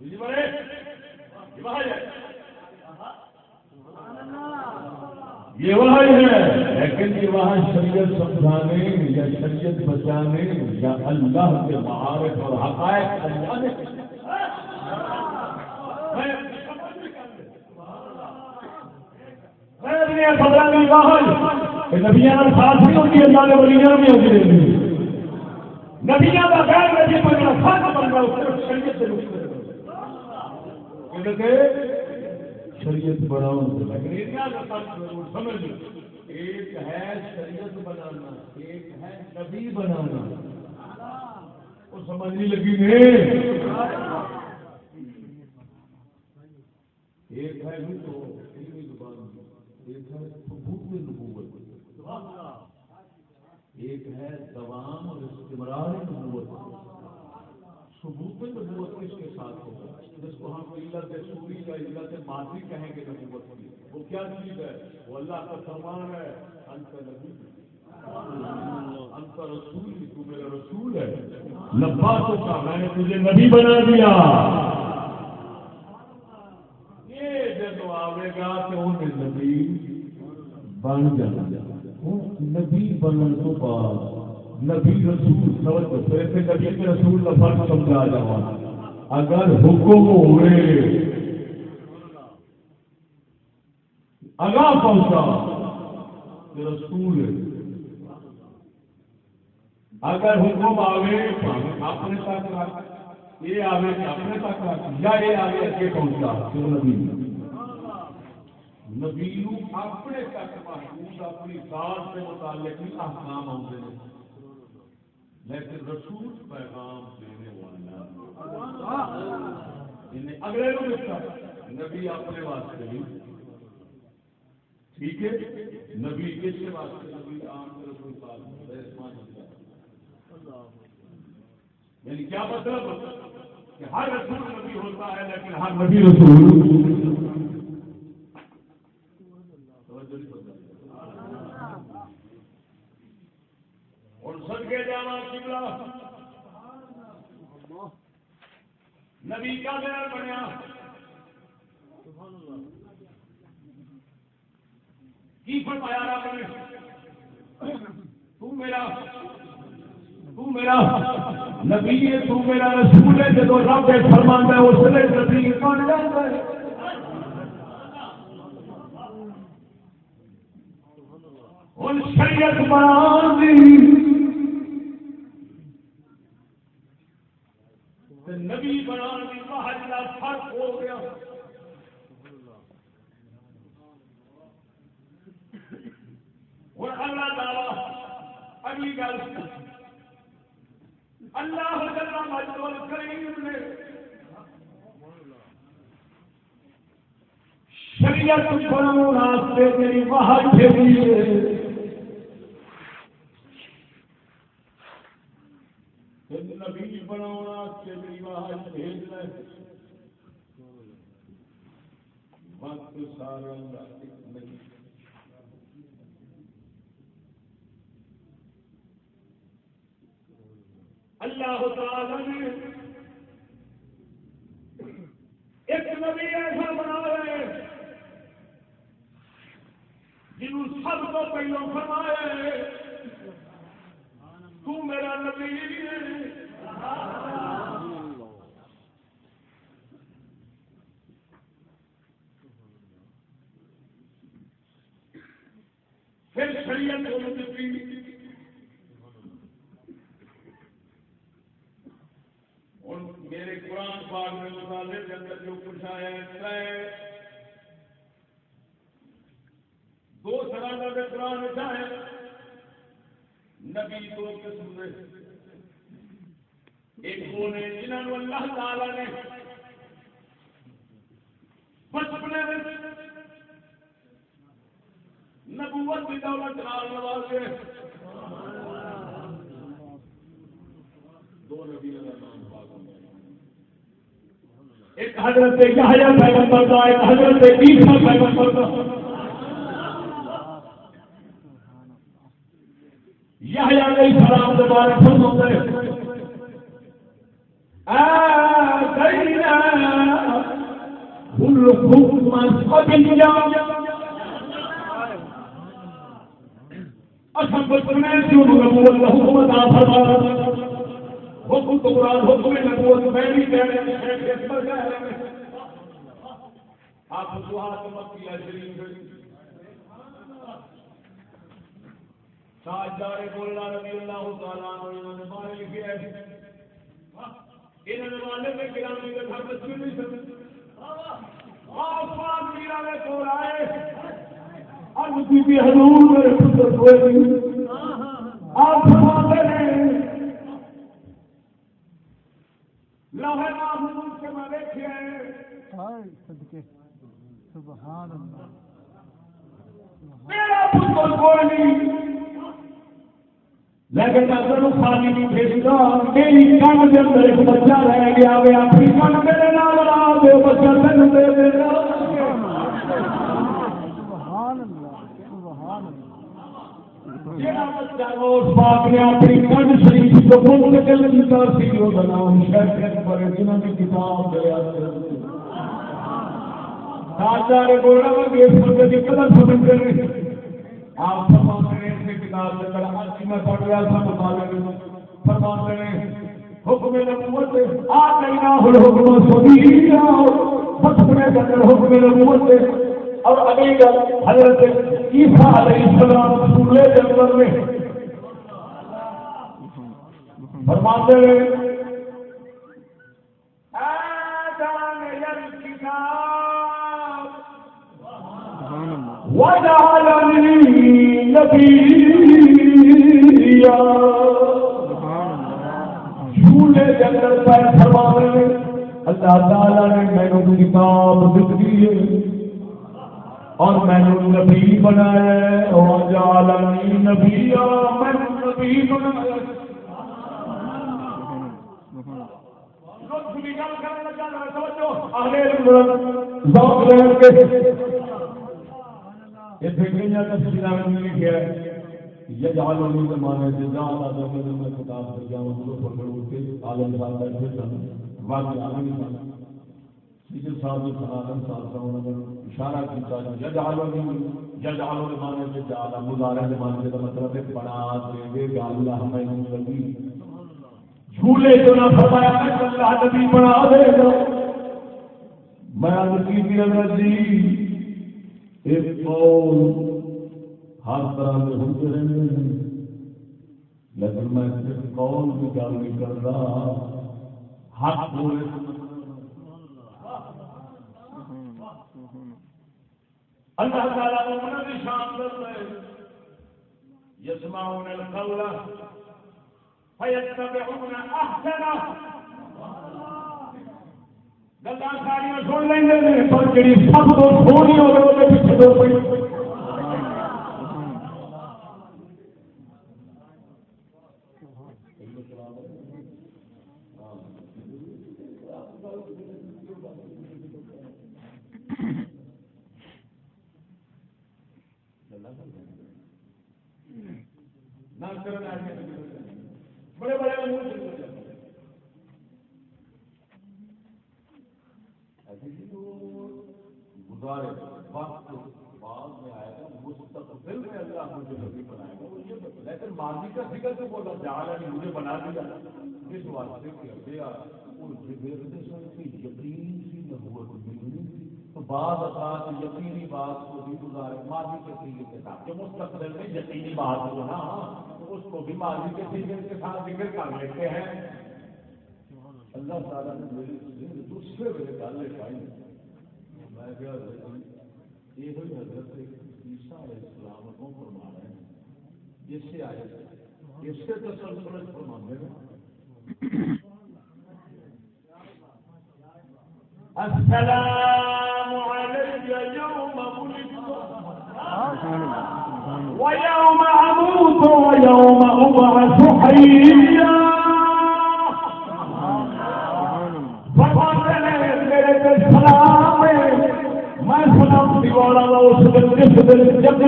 جی یہ وہاں ہے۔ لیکن یہ وہاں شریعت سمجھانے یا شریعت بچانے یا اللہ کے معارف اور حقائق سمجھانے۔ نبیاں ساتھ نہیں ہوتی اللہ نے بلیاں بھی ہوتی نبیاں کا غیر نبی بننا شریعت سے شریعت بناؤ ایک ہے شریعت بنانا ایک ہے نبی بنانا وہ سمجھنے لگی نہیں ایک ہے تو علمی زبان ایک ہے ثبوت نبوت ایک ہے دوام اور استمرار نبوت۔ ثبوت نبوت کس کے ساتھ ہوگا؟ جس کو ہم علت سوری یا علت ماضی کہیں گے نبوت کی۔ وہ کیا چیز ہے؟ وہ اللہ کا فرمان ہے۔ انت نبی انت رسول، تو میرا رسول ہے۔ لبا تو کا میں نے تجھے نبی بنا دیا۔ یہ جب آئے گا کہ انہیں نبی بن جانا نبی بننے تو بعد۔ نبی رسول سمجھو پھر نبی کے رسول لفظ سمجھا جاؤ اگر حکم ہوئے اگاہ پہنچا رسول۔ اگر حکم آئے اپنے تک رکھ، یہ آئے کہ اپنے تک رکھ، یا یہ آگے اگے پہنچا تو نبی۔ نبی اپنے تک محفوظ، اپنی ذات سے متعلق ہی احکام آتے ہیں لیکن رسول پیغام دینے والا اگلے نبی اپنے واسطے نہیں۔ ٹھیک ہے؟ نبی کس کے واسطے؟ نبی عام رسول یعنی کیا مطلب؟ کہ ہر رسول نبی ہوتا ہے لیکن ہر نبی رسول۔ اور سد کے جانا کبلا نبی کا دیر بنیا۔ کی فرمایا رب نے؟ تو میرا تو میرا نبی ہے، تو میرا رسول ہے۔ جب رب ہے فرمانا ہے، اس نے نبی بن جاتا ہے۔ ہوں شریعت بنا دی نبی بنا دی کا فرق ہو گیا۔ اور اللہ تعالی اگلی گل اللہ جل مجدول کریم نے شریعت بناؤ واسطے میری باہر بھیجی ہے۔ نبی بنا کے رواج بھیجنا وقت سارا نہیں۔ اللہ تعالی نے ایک نبی ایسا بنا رہے جنہوں سب کو پہلو فرمایا ہے۔ تو میرا نبی پھر شریعت کو دیتی اور میرے قرآن پاک میں مطالعے کے اندر جو کچھ آیا ہے دو سرانہ کے قرآن میں ہے۔ نبی دو قسم میں ایک نے جنہوں اللہ تعالی نے بچپنے نبوت کی دولت نال نوازے۔ دو نبی کا نام پاک ایک حضرت یحییٰ پیغمبر ایک حضرت عیسیٰ پیغمبر یحییٰ علیہ السلام کے بارے ہیں آتینا الحكم رضی اللہ تعالیٰ نے بارے لکھے ہیں انہوں نے والے میں گرامی کے گھر میں سن نہیں سکتے آسمان میرا میں تو آئے۔ اب بی بی حضور میرے پتر کوئی نہیں آپ فرماتے ہیں لوہے محمود کے میں دیکھے صدقے۔ سبحان اللہ۔ میرا پتر کوئی نہیں۔ لیکن اگر خالی نہیں بھیجتا، میری کن کے اندر ایک بچہ رہ گیا، وہ اپنی کن میرے نام لا دے بچہ تین دے دے سبحان اپنی کن شریف کو نام پر جنہوں کتاب دیا سمجھ کر آپ اس کتاب کے اندر میں پڑھ رہا تھا مطالعے فرماتے ہیں حکم نبوت آ گئی نہ حکم سبھی بچپنے کے اندر حکم نبوت اور اگلی گل، حضرت عیسیٰ علیہ السلام رسول کے میں۔ فرماتے ہیں سبحان اللہ وجعلني نبيا سبحان اللہ جھولے کے اندر پیر فرمانے اللہ تعالی نے میرے کتاب دکھی ہے۔ اور میں نے نبی بنایا اور جعلنی نبیا میں نبی بنایا ذوق کے یہ ہے۔ یجعلنی زمانے سے زیادہ دفعہ میں کتاب سے جاؤں تو پکڑوں کے عالم صاحب بیٹھے سن۔ واقعی عالم سن سیدھے صاحب نے سناتن صاحب سے انہوں نے اشارہ کیا کہ یجعلنی یجعلنی زمانے سے زیادہ مضارع زمانے کا مطلب ہے بنا دے گا اللہ ہمیں نبی جھولے تو نہ فرمایا کہ اللہ نبی بنا دے گا۔ میں عرض کی تھی، حضرت جی ایک قول ہر طرح کے ہوتے رہتے ہیں۔ لیکن میں صرف قول کی گل نہیں کرتا حق بولے اللہ تعالیٰ مومنوں کی شان کرتا ہے۔ يسمعون القول فيتبعون احسنه۔ گلا سارا سن لیں گے۔ پر جی سب تو سونی ہوگی وہ پیچھے دو پڑی نہ کرنا بڑے بڑے منہ سے گزارے، وقت بعد میں آئے گا مستقبل میں اللہ مجھے نبی بنائے گا، وہ یہ لیکن ماضی کا ذکر تو بولا، جہاں نے مجھے بنا دیا۔ اس واسطے کہ ابھی ان کی یقین سی نبوت ملنی تو بعض اوقات یقینی بات کو بھی گزارے، ماضی کے سیگے کے ساتھ۔ کہ مستقبل میں یقینی بات ہو نا، تو اس کو بھی ماضی کے سیگے کے ساتھ ذکر کر لیتے ہیں۔ اللہ تعالیٰ نے میری زندگی دوسرے میرے گالے پائی میں کیا یہ ہوئی حضرت عیسیٰ علیہ السلام کو فرما رہے ہیں؟ اس سے آئے۔ اس سے تسلسل فرمانے ہیں السلام علي يوم ولدت ويوم أموت ويوم أبعث حيا. فقال لك السلام ما سلام دیوارا اس دن جس دن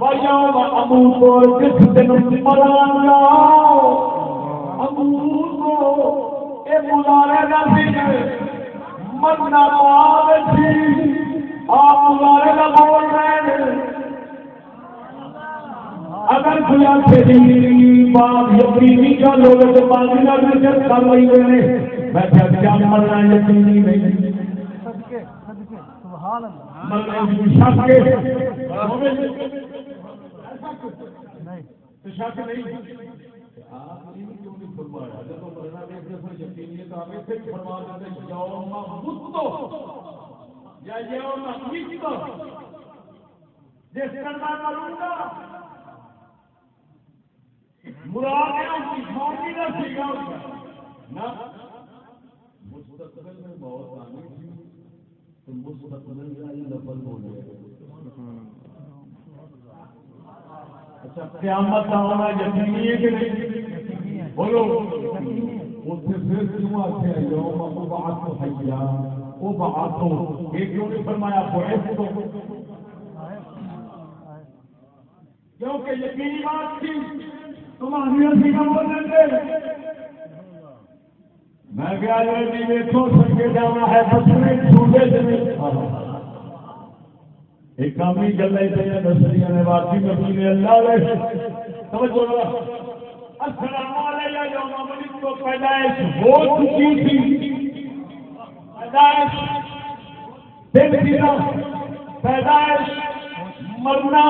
ويوم أموت جس دن ويوم أموت ملارے کا ذکر مرنا بعد سی آپ ملارے کا بول رہے ہیں اگر آخے جی بات یقینی کا لوگ تو بازی کا ذکر کر رہی ہوئے میں کیا کیا مرنا یقینی نہیں کی شک کے نہیں شک نہیں آپ نے کیوں نہیں فرمایا جب مرنا دیکھتے پھر یقینی ہے تو آپ ایسے ہی فرما دیتے یوم متو، یا یوم متو، جس کا میں کروں گا مراد ہے اس کی موتی کا سیگا نہ۔ مستقبل میں موت آنی تھی، تو مستقبل کا یہ لفظ بولے اچھا اچھا، قیامت کا ہونا یقینی ہے کہ نہیں؟ بولو۔ اس سے پھر کیوں آتے ہیں؟ یوم ابو بات تو حیا۔ وہ بات تو یہ کیوں نہیں فرمایا؟ بحث تو کیونکہ یقینی بات تھی۔ تمہاری اسی کا بولیں گے میں کیا جی دیکھو سکے جانا ہے، بس میں چھوٹے سے۔ ایک نے واقعی نبی نے اللہ علیہ توجہ السلام یوم پیدائش ہو چکی تھی۔ پیدائش، دن پیدائش، مرنا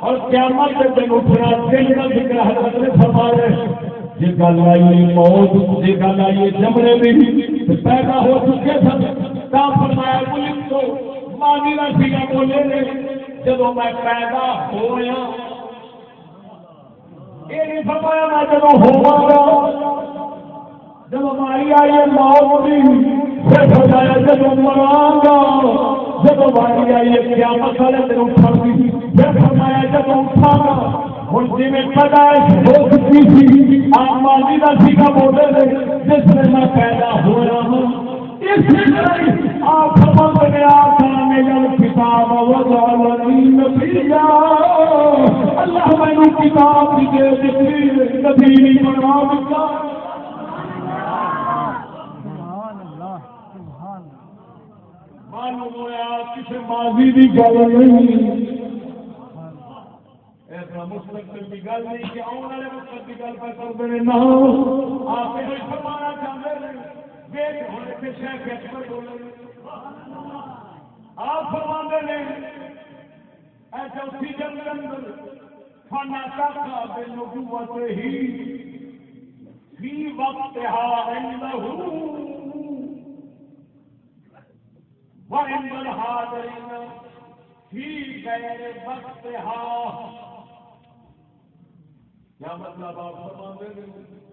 اور قیامت کے دن اٹھنا۔ دن کا ذکر حضرت نے فرمایا، یہ گل آئی موت، یہ گل آئی جمرے بھی پیدا ہو چکے سن کا فرمایا ولد تو مانی کا سیگا بولے نے جب میں پیدا ہویا۔ یہ نہیں فرمایا میں جب ہوا گا جب ہماری آئی موت بھی پھر جب مراں گا جب ہماری آئی اٹھا پھر فرمایا جب اٹھا گا ہوں جی پیدائش ہو چکی تھی آپ ماضی کا سیکھا بولے جس میں میں پیدا ہو رہا ہوں اسی طرح آپ سمجھ گیا کتاب اللہ میں کتاب کبھی نہیں بنوا دیتا سبحان اللہ کسی ماضی کی گل نہیں۔ ایسا مستقبل کی گل نہیں کہ آنے والے مستقبل کی گل پر کرتے ہیں نہ۔ آپ فرمانا چاہتے ہیں۔ آپ چوتھی جنگ اندر فنا کا نبوت ہی فی وقت وعند کیا مطلب آپ فرماتے ہیں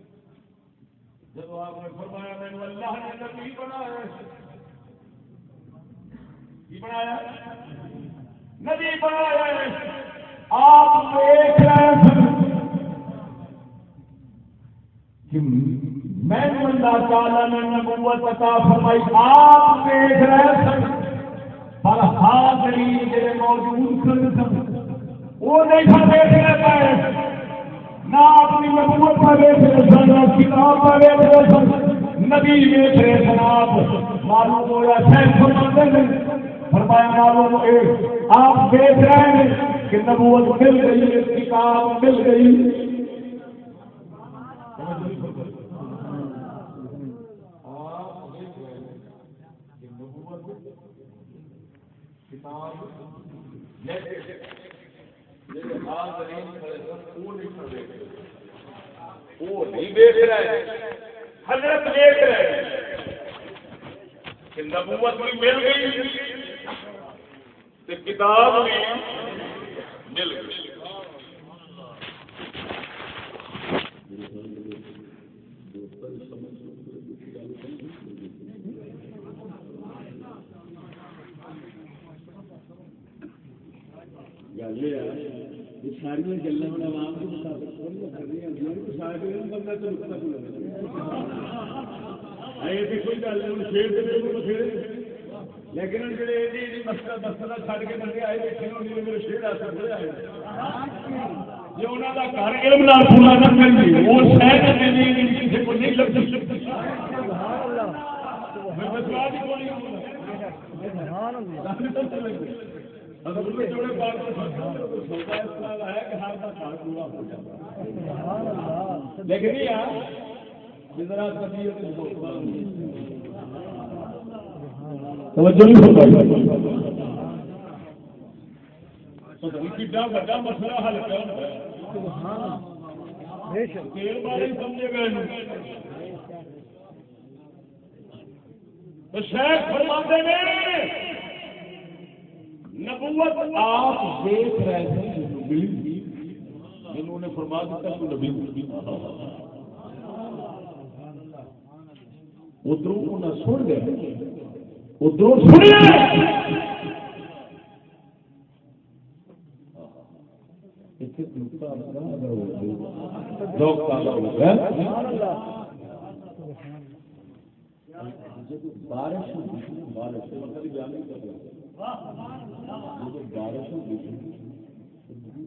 جب آپ نے فرمایا، میں اللہ نے نبی بنایا کی بنایا نبی بنایا آپ دیکھ رہے ہیں کہ میں اللہ تعالیٰ نے نبوت عطا فرمائی۔ آپ دیکھ رہے سن پر حاضرین جڑے موجود سن سن وہ نہیں تھا دیکھ رہے پائے نہ اپنی نبوت رہے سن نہ کتاب رہے سن نبی رہے سن آپ معلوم ہوا شہر فرماتے ہیں فرمایا معلوم آپ دیکھ رہے ہیں کہ نبوت مل گئی، کتاب مل گئی۔ وہ نہیں دیکھ رہے حضرت دیکھ رہے کہ نبوت بھی مل گئی تو کتاب بھی مل گئی۔ یہ ہے ساری گلا ہوں عوام کے مطابق کر رہی ہیں سارے بندہ تو کوئی گل نہیں شیر لیکن جی مسئلہ مسئلہ چڑھ کے بندے آئے دیکھے میرے شیر آ سکتے آئے جی انہوں کا گھر علم نہ پورا نہ کر وہ شہر کسی کو نہیں لگ سکتی لیکن بڑا مسئلہ حل کیا بارے سمجھے گئے تو شاید فرماتے ہیں نبوت آپ دیکھ رہے تھے جنہوں نے فرما دیتا تو نبی ادھر انہیں سن گئے ادھر سن بارش بارش مطلب جانے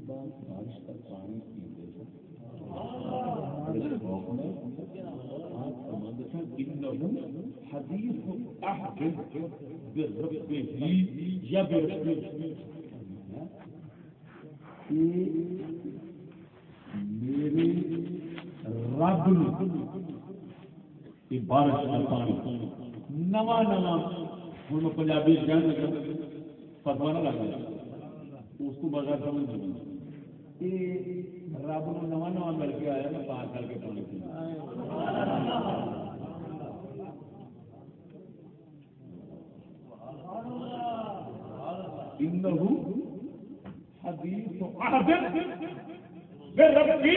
بارش بارش کا پانی میرے رب بارش کا پانی نواں نواں ہوں پنجابی کہنے لگا۔ فتوا نہ لگ اس کو بغیر سمجھ نہیں رب کو نواں نواں مل کے آیا، میں پار کر کے پانی حدیث بربی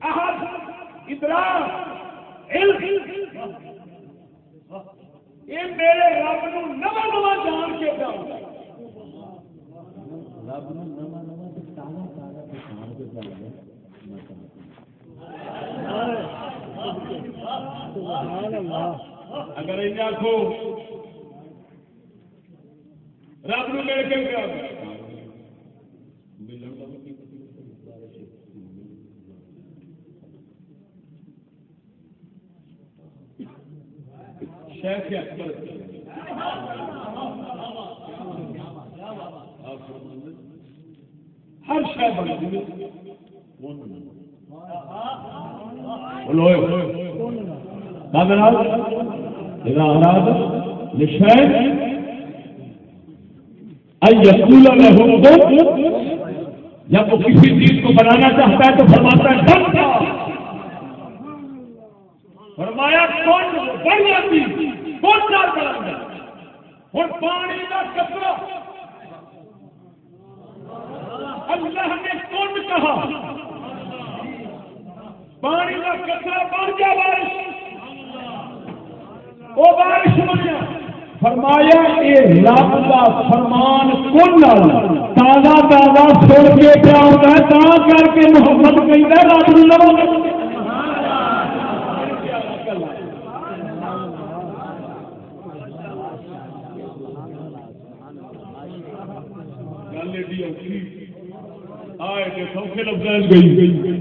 احد ادراک، علم۔ یہ میرے رب نو نواں نواں جان کے پیا رب نو نواں نواں تے تازہ تازہ پہچان کے پیا اگر آخو رب نو مل کے کیا شیخ اکبر۔ ہر شہ بڑی جب وہ کسی چیز کو بنانا چاہتا ہے تو فرماتا ہے فرمایا، کون بڑھ جاتی کون چار کرا ہوں پانی کا کپڑا۔ اللہ نے کون کہا؟ پانی کا کچرا بن گیا بارش۔ وہ بارش بنیا۔ فرمایا یہ رب کا فرمان کن تازہ تازہ سن کے کیا ہوتا ہے؟ تا کر کے محمد کہتا رب نو لو گل ایڈی اوکھی آئے کہ سوکھے لفظ گئی۔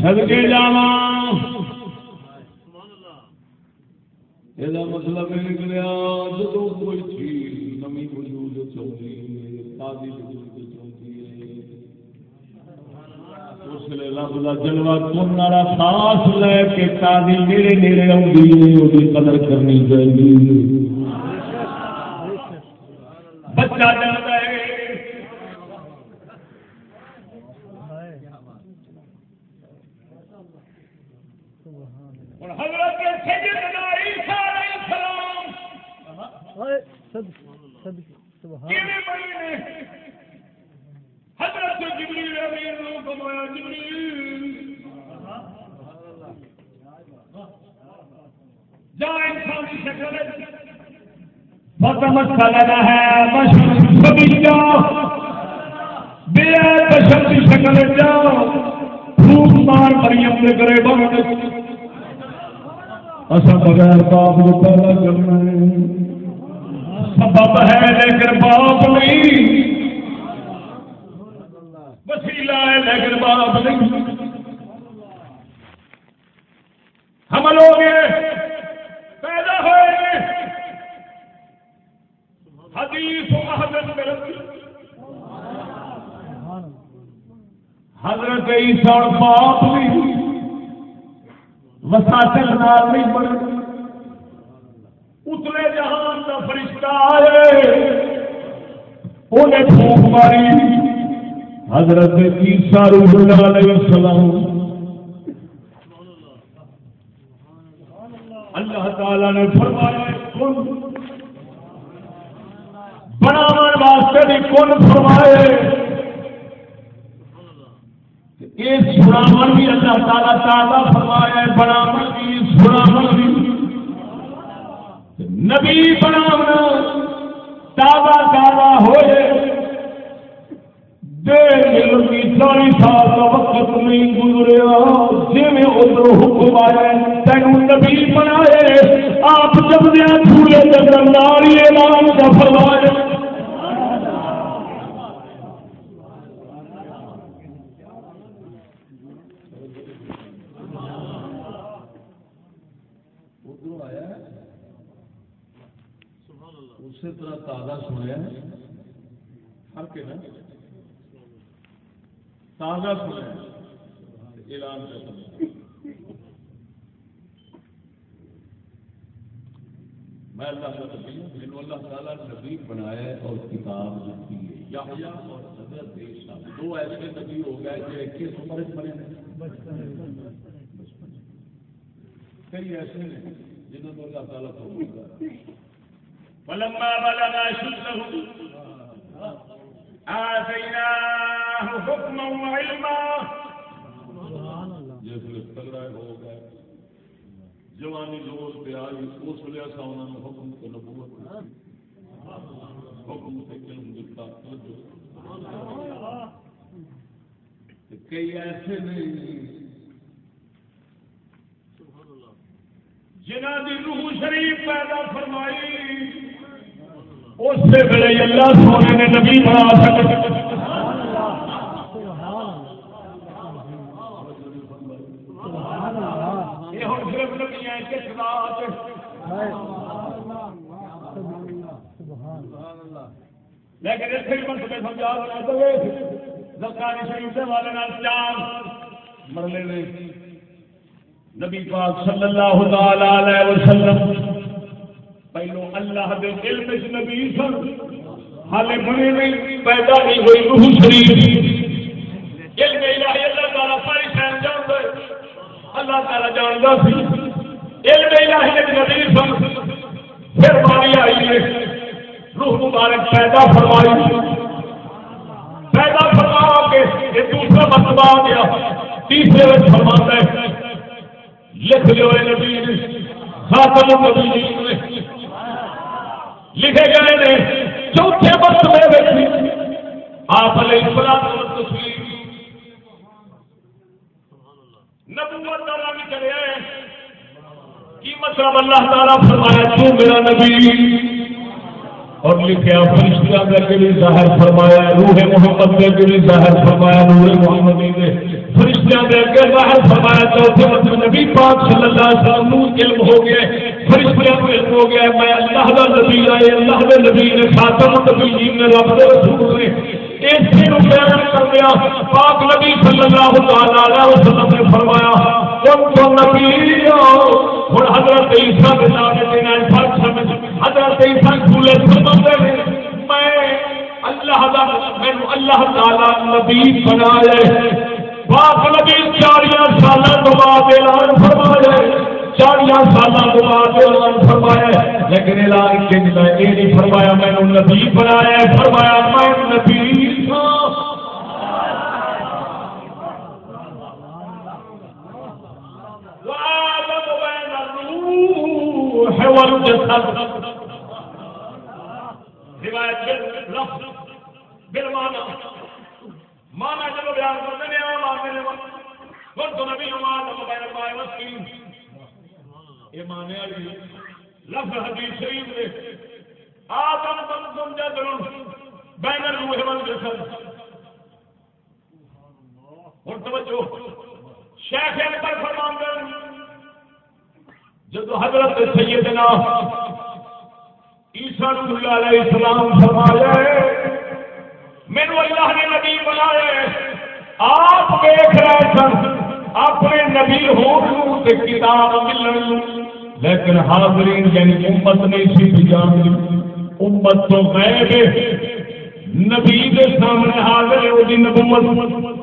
سدکے جاوا یہ مطلب یہ نکلیا جب کوئی چیز نمی وجود چاہتی ہے تازی وجود چاہتی ہے اس لیے رب کا جلوا تم والا سانس لے کے تازی نیڑے نیڑے آئی وہ قدر کرنی چاہیے۔ بچہ جاتا ہے اور حضرت سیدنا عیسیٰ علیہ السلام کیویں بنی نے حضرت جبریل امین نے فرمایا جبریل جا انسان کی شکل فتمثل لها بشر سبيا بلا بشر کی شکل جاؤ۔ پھوک مار مریم کے گرے بہت۔ اصل بغیر باپ کو پیدا کرنا ہے۔ سبب ہے لیکن باپ نہیں۔ وسیلہ ہے لیکن باپ نہیں۔ حمل ہو گئے پیدا ہوئے گے حدیث و حضرت حضرت عیسیٰ اور باپ بھی وساطل نال نہیں بنے اتلے جہان کا فرشتہ آئے۔ انہیں پھونک ماری۔ حضرت عیسیٰ روح اللہ علیہ السلام اللہ تعالی نے فرمایا، کن بناون واسطے بھی کن فرمائے؟ یہ سناون بھی اللہ تعالی تعالی فرمایا بناون بھی سناون بھی۔ نبی بناونا تازہ تازہ ہوئے۔ چالی سال کا وقت نہیں گزریا جی میں ادھر حکم آیا تین نبی بنائے۔ آپ جب دیا جھولے جنگل ناری اعلان کا فرمایا۔ اسی طرح تازہ سنیا فرق ہے نا؟ تازہ سنیا اعلان کرتا میں اللہ کا نبی ہوں میرے اللہ تعالیٰ نبی بنایا اور کتاب لکھی ہے۔ یحییٰ اور حضرت عیسیٰ دو ایسے نبی ہو گئے جو ایک عمر میں بنے ہیں۔ کئی ایسے ہیں جنہوں نے اللہ تعالیٰ کو ولما بلغ أشده آتيناه حكما وعلما جس ویلے تگڑا ہو گئے جوانی پہ آئی اس انہوں نے حکم کو نبوت۔ حکم سے علم دیتا توجہ کہ کئی ایسے نہیں۔ جنہ دی روح شریف پیدا فرمائی اس سے بڑے اللہ سونے نے نبی بنا سکتے لیکن اس سے بھی تمہیں سمجھا بنا دو زکاری شریف سے والے چار مرلے نے۔ نبی پاک صلی اللہ علیہ وسلم پہلو اللہ دے علم وچ نبی سن، حالے بنے نہیں پیدا نہیں ہوئی روح شریف۔ علم الہی اللہ تعالی ساری شان جاندا ہے اللہ تعالی جاندا جانتا سی علم الہی ایک نبی سن، پھر باری آئی ہے۔ روح مبارک پیدا فرمائی۔ پیدا فرما کے یہ دوسرا مرتبہ آ گیا۔ تیسرے میں فرماتا ہے، لکھ لو اے نبی، خاتم النبیین۔ نے لکھے گئے نے چوتھے مرتبے میں آپ علیہ السلام تسلیم نبوت کی مطلب اللہ تعالیٰ فرمایا، تو میرا نبی اور لکھا فرشتہ کے بھی ظاہر فرمایا، روح محمد کر کے بھی ظاہر فرمایا روح محمد نے فرشتہ کر کے ظاہر فرمایا، چوتھے مطلب نبی پاک صلی اللہ علیہ وسلم نور علم ہو گئے۔ کو علم ہو گیا میں اللہ کا نبی آئے اللہ کے نبی نے خاتم جی نے رب کے رسول نے اسی بیان کر دیا۔ پاک نبی صلی اللہ تعالی وسلم نے فرمایا تو نبی ہوں حضرت عیسیٰ کے نام دینا فرق سمجھ۔ حضرت عیسیٰ کھلے سمجھتے ہیں میں اللہ دا، میں اللہ تعالی نبی بنایا پاک نبی چالیاں سال بعد اعلان فرمایا چالیاں سال تو بعد فرمایا لیکن اعلان کے یہ نہیں فرمایا، میں نبی بنایا فرمایا میں نبی ہاں جب بیان کرتے ہیں اور معنی نے قلت نبی آدم بين الماء والطين یہ معنی والی لفظ حدیث شریف میں آدم تم تم جدر بین الروح والجسد اور توجہ، شیخ اکبر فرمان جب حضرت سیدنا عیسیٰ روح علیہ السلام فرمایا ہے میرے اللہ نے نبی بنایا آپ دیکھ رہے سن، اپنے نبی ہو کتاب ملن لیکن حاضرین یعنی امت نہیں سی جان لی امت تو غیب نبی کے سامنے حاضر ہے وہ نبوت۔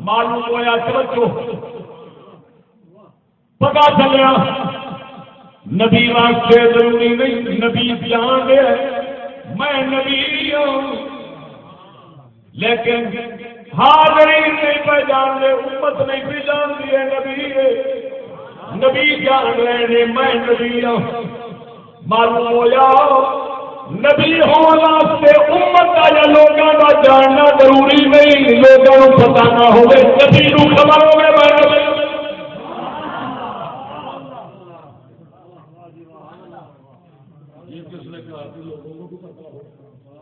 معلوم ہوا توجہ۔ پتا چلیا۔ نبی واسطے ضروری نہیں، نبی جان دے۔ میں نبی ہوں۔ لیکن حاضرین نہیں پہ امت نہیں پہ دی ہے۔ نبی نبی جان رہے نے میں نبی ہوں معلوم ہوا نبی ہونے امت کا یا لوگوں کا جاننا ضروری نہیں لوگوں کو پتا نہ ہو نبی نو خبر ہو گئے یہ کس نے کہا کہ لوگوں کو پتا ہو؟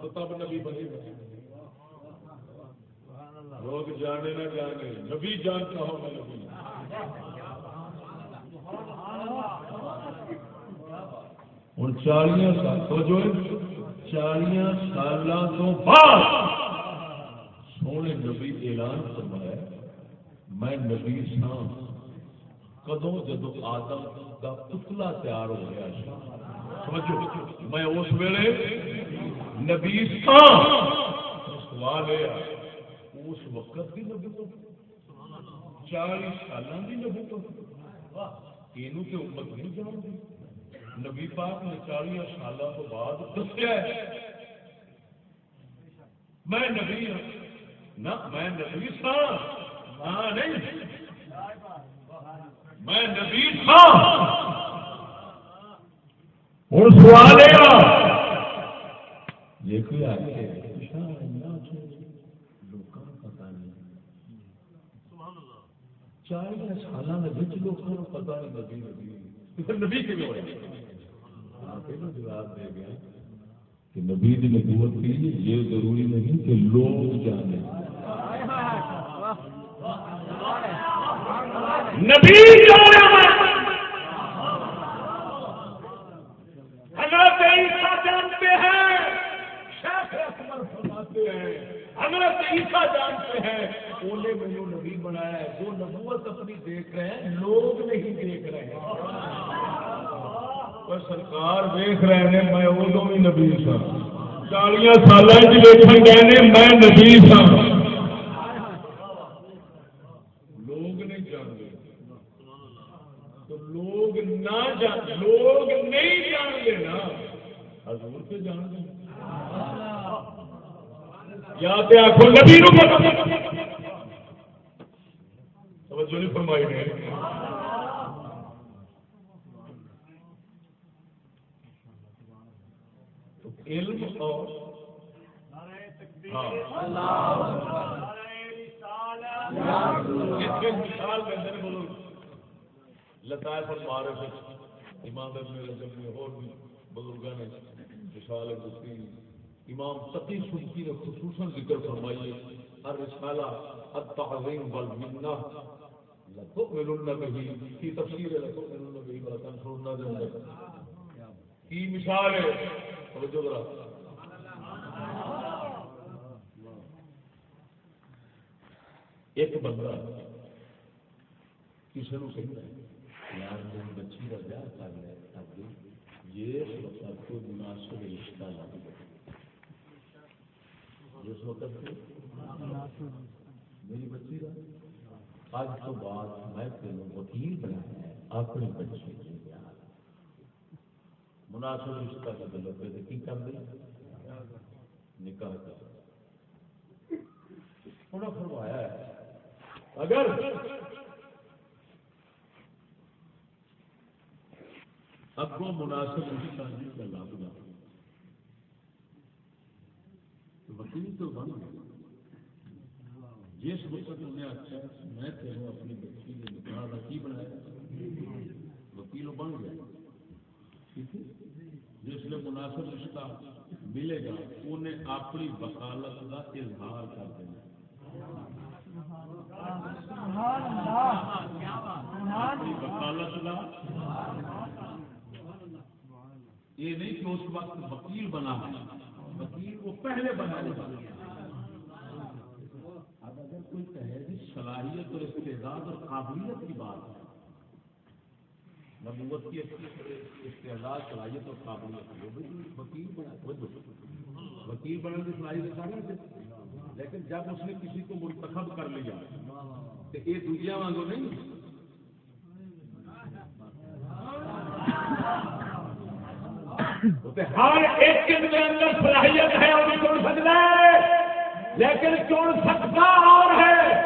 تو تب نبی بنے لوگ جانے نہ جانے، نبی جانتا ہو میں نبی۔ ہوں چالیاں سال تو جو چالیاں سال تو بعد۔ سونے نبی اعلان فرمایا میں نبی سا کدو جدو آدم کا پتلا تیار ہو گیا سمجھو میں اس ویلے نبی سا سوال یہ اس وقت کی نبوت چالیس سالوں کی نبی نبوت یہ امت نہیں جانتی نبی پاک نے چالیس سال تو بعد دسیا میں نبی ہوں نہ میں نبی سا ہاں نہیں میں نبی تھا ہوں سوال یہ کوئی آ کے پتا نہیں چالیس سال لوگوں کو پتا نہیں نبی نبی نبی کے جواب دے گیا کہ نبی کی نبوت کی یہ ضروری نہیں کہ لوگ جانے۔ نبی حضرت عیسیٰ جانتے ہیں، شیخ اکبر فرماتے ہیں، حضرت عیسیٰ جانتے ہیں۔ اولے مینو نبی بنایا ہے وہ نبوت اپنی دیکھ رہے ہیں لوگ نہیں دیکھ رہے ہیں سرکار دیکھ رہے ہیں میں اولو بھی نبی سا چالیا سال دیکھنے گئے میں نبی سا لوگ نہیں جانتے تو لوگ نہ جان لوگ نہیں جانتے نا حضور سے جان گے یا تے آخو نبی نو پتہ توجہ نہیں فرمائی نے تو علم اور ہاں۔ مثال لطائف المعارف امام ابن رجب نے اور بھی نے مثال امام تقی نے خصوصاً ذکر فرمائی ہے۔ الرسالہ التعظیم والمنہ۔ لتؤمنن به کی تفسیر ہے لتؤمنن به ولا تنصرن دے اندر کی مثال ہے؟ توجہ ذرا. ایک بندہ کسی نے کہتا ہے یار میری بچی کا بیاہ کر لیا تاکہ یہ وقت کو مناسب رشتہ لگ جائے جس وقت میری بچی کا آج تو بعد میں تینوں وکیل بنایا ہے اپنی بچی کے بیاہ مناسب رشتہ کا دل پہ کی کر دیں نکاح کر انہوں نے فرمایا ہے اگر اگوں مناسب رشتہ نہیں کا لگ گا وکیل تو بن گیا جس وقت انہیں آخیا، میں تیروں اپنی بچی کے نکاح کا کی بنایا؟ وکیل بن گیا۔ ٹھیک ہے؟ جس نے مناسب رشتہ ملے گا، انہیں اپنی وکالت کا اظہار کر دینا۔ اپنی وکالت کا یہ نہیں کہ اس وقت وکیل بنا ہے وکیل وہ پہلے بنا اب کوئی کہے کہ صلاحیت اور استعداد اور قابلیت کی بات ہے۔ نبوت کی استعداد، صلاحیت اور قابلیت وہ بھی وکیل بنا وکیل بننے کی صلاحیت سارے لیکن جب اس نے کسی کو منتخب کر لیا تو یہ دنیا وانگو نہیں۔ ہر ایک کے اندر صلاحیت ہے، وہ بھی چن سکتا ہے۔ لیکن چن سکتا اور ہے۔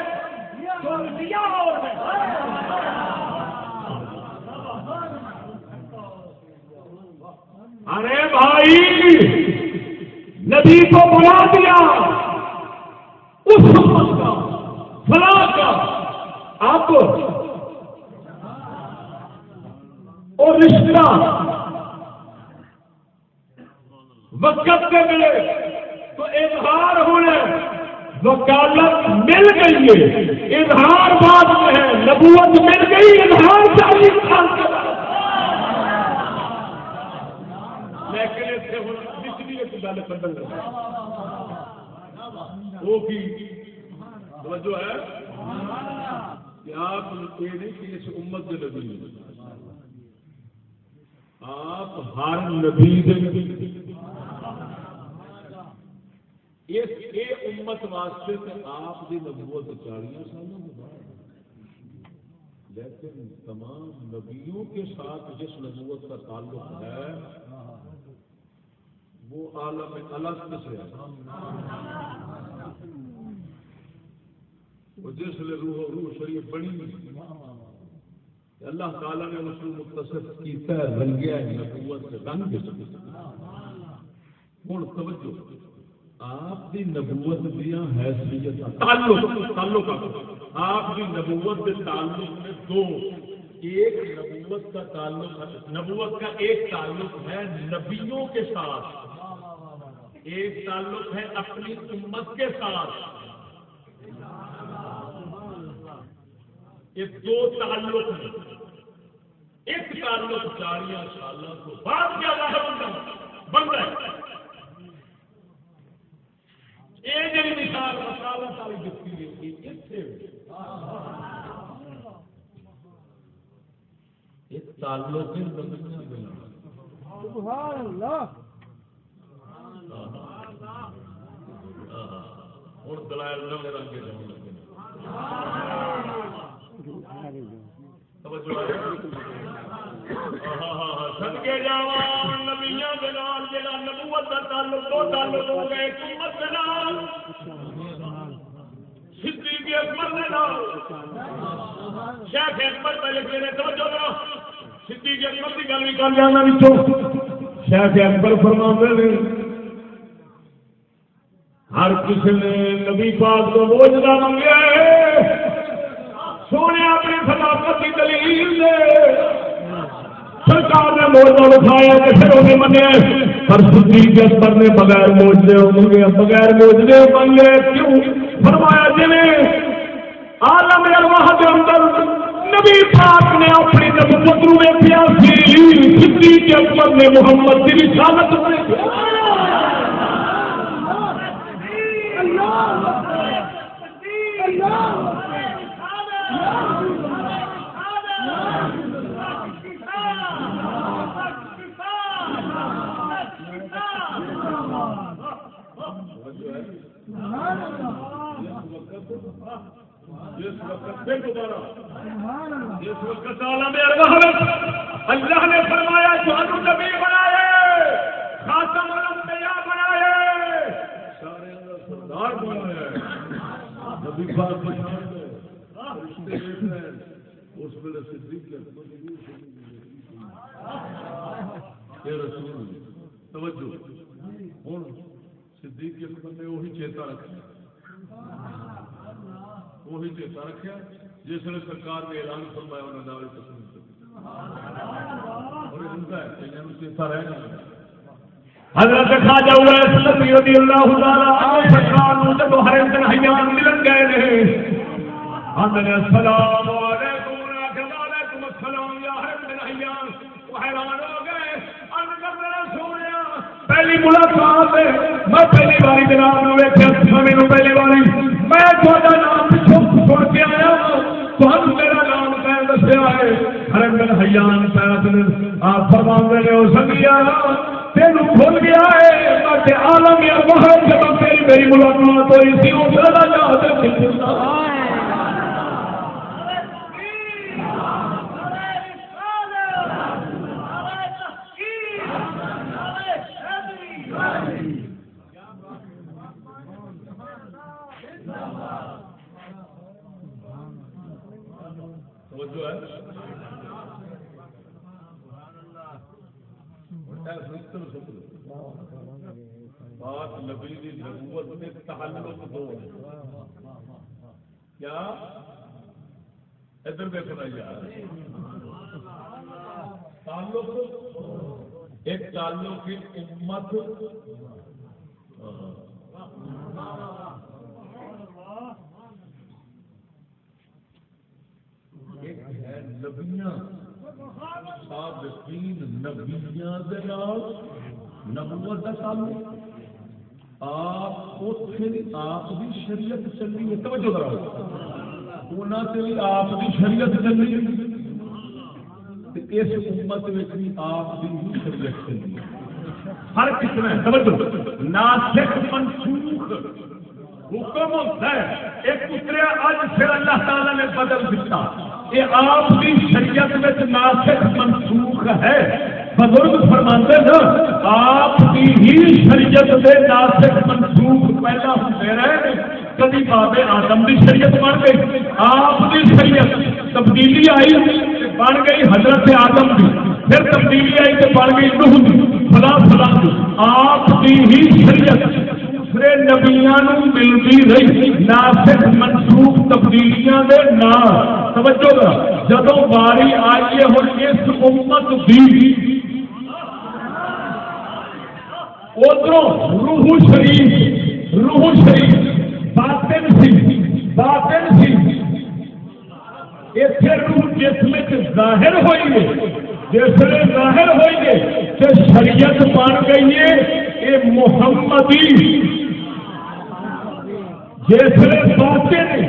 چن دیا اور ہے۔ ارے بھائی، نبی کو بلا دیا۔ اس کا، فلاں کا۔ آپ اور رشتہ وقت سے ملے۔ تو اظہار ہونا وکالت مل گئی ہے۔ اظہار بعد میں ہے، نبوت مل گئی، اظہار چالیس سال کے بعد لیکن اتنے ہوں پچھلی ایک گل بدل وہ کی توجہ ہے۔ کہ آپ یہ نہیں کہ اس امت کے نبی آپ ہر نبی اس یہ امت واسطے تو آپ کی نبوت چالیس سالوں کے بعد لیکن تمام نبیوں کے ساتھ جس نبوت کا تعلق ہے، وہ عالم الگ سے ہے؟ جس لیے روح روح شریف بنی اللہ تعالیٰ نے اس کو متصف کیتا ہے رنگیا نبوت سے رنگ۔ ہوں، توجہ۔ آپ کی نبوت دیا حیثیت تعلق تعلق آپ کی نبوت کے تعلق میں دو۔ ایک نبوت کا تعلق، نبوت کا ایک تعلق ہے نبیوں کے ساتھ۔ ایک تعلق ہے اپنی امت کے ساتھ۔ یہ دو تعلق ہیں۔ ایک تعلق چالیاں سالوں کو بعد کیا بن ہے یہ جی مثال مسالہ ساری دکھی ہے ایک تعلق سبحان اللہ ہوں دلائل نویں رنگ جاؤ لگے توجہ سدکے جا نبیاں نبوت تعلق دو تعلق ہو گئے اکبر شیخ اکبر پہ لکھے نے، توجہ اکبر گل بھی کر جانا شیخ اکبر نے، ہر کسی نے نبی پاک کو موجودہ منگیا سونے اپنی خلافت کی دلیل دے۔ سرکار نے موجودہ اٹھایا کہ پھر انہیں منیا پر صدیق اکبر نے بغیر موجودے منگے بغیر موجودے منگے کیوں فرمایا جی عالم ارواح کے اندر نبی پاک نے اپنی نبوت رو ویکھیا سی صدیق اکبر نے محمد کی رسالت ویکھیا جس وقت پھر دوبارہ جس وقت عالم ارواح میں اللہ نے فرمایا جو نبی بنائے خاتم الانبیاء بنائے سارے اندر سردار بنایا نبی پاک دیکھ رہے ہیں اس ویلے صدیق کے اکبر کی بھی اے رسول توجہ۔ ہوں صدیق کے اکبر نے وہی چیتا رکھا۔ وہی چیتا رکھا جس نے سرکار نے اعلان فرمایا، انہوں نے تسلیم کر چیتا حضرت خواجہ اویس رضی اللہ تعالی عنہ سرکار نو جب ہر دن حیان ملن گئے نے۔ اندر السلام علیکم السلام، یا ہر دن حیان وہ حیران ہو گئے۔ میرا پہلی ملاقات ہے۔ میں پہلی باری جناب نو ویکھیا پہلی باری۔ میں نام تہن میرا نام کہیں دسیا ہے۔ ہر دن حیان پہ آپ فرما نے تین کھل گیا ہے۔ میں عالم یا باہر جب تیری میری ملاقات ہوئی تھی اس کا جا بات نبی کی نبوت میں تعلق دو کیا؟ ادھر دیکھنا یار۔ تعلق۔ ایک تعلق کی امت۔ ہاں۔ ایک ہے نبیاں۔ صادقین نبیاں دے نال نبوت تعلق۔ آپ آپ شریعت چلی ہے۔ توجہ کرو بھی آپ شریعت چلی اس امت بھی آپ کی شریعت چلی ہر قسم ہے توجہ۔ منسوخ حکم ہوتا ہے۔ ایک اتریا اج پھر اللہ تعالی نے بدل دیتا۔ یہ آپ کی شریعت میں ناسک منسوخ ہے بزرگ فرماتے نا آپ کی ہی شریعت میں ناسک منسوخ پیدا ہوتے رہے۔ کبھی بابے آدم کی شریعت بن گئی، آپ کی شریعت۔ تبدیلی آئی بن گئی حضرت آدم کی پھر تبدیلی آئی تو بن گئی نوح کی فلاں فلاں آپ کی ہی شریعت۔ دوسرے نبیا ملتی رہی ناسک منسوخ تبدیلیاں دے نا توجہ کرا جدو باری آئی ہے ہوں اس امت دی۔ ادھر روح شریف روح شریف، باطن سی باطن سی۔ اتنے روح جسم ظاہر ہوئی ہے جسے ظاہر ہوئی ہے تو شریعت بن گئی ہے۔ یہ محمدی! جسے باطن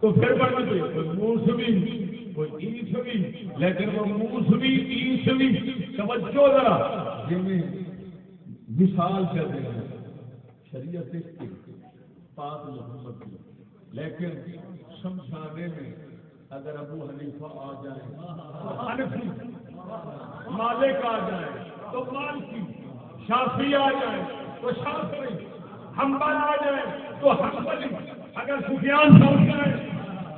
تو پھر بن گئی موسمی کوئی عیسوی، لیکن وہ موسمی عیسوی، توجہ ذرا۔ جنہیں مثال کہتے ہیں، شریعت پاک محمد کی۔ لیکن شمشانے میں اگر ابو حنیفہ آ جائیں مالک آ جائے تو مالکی شافی آ جائے، تو شافی ہمبل آ جائے، تو ہمبلی اگر سفیان سوچ جائے،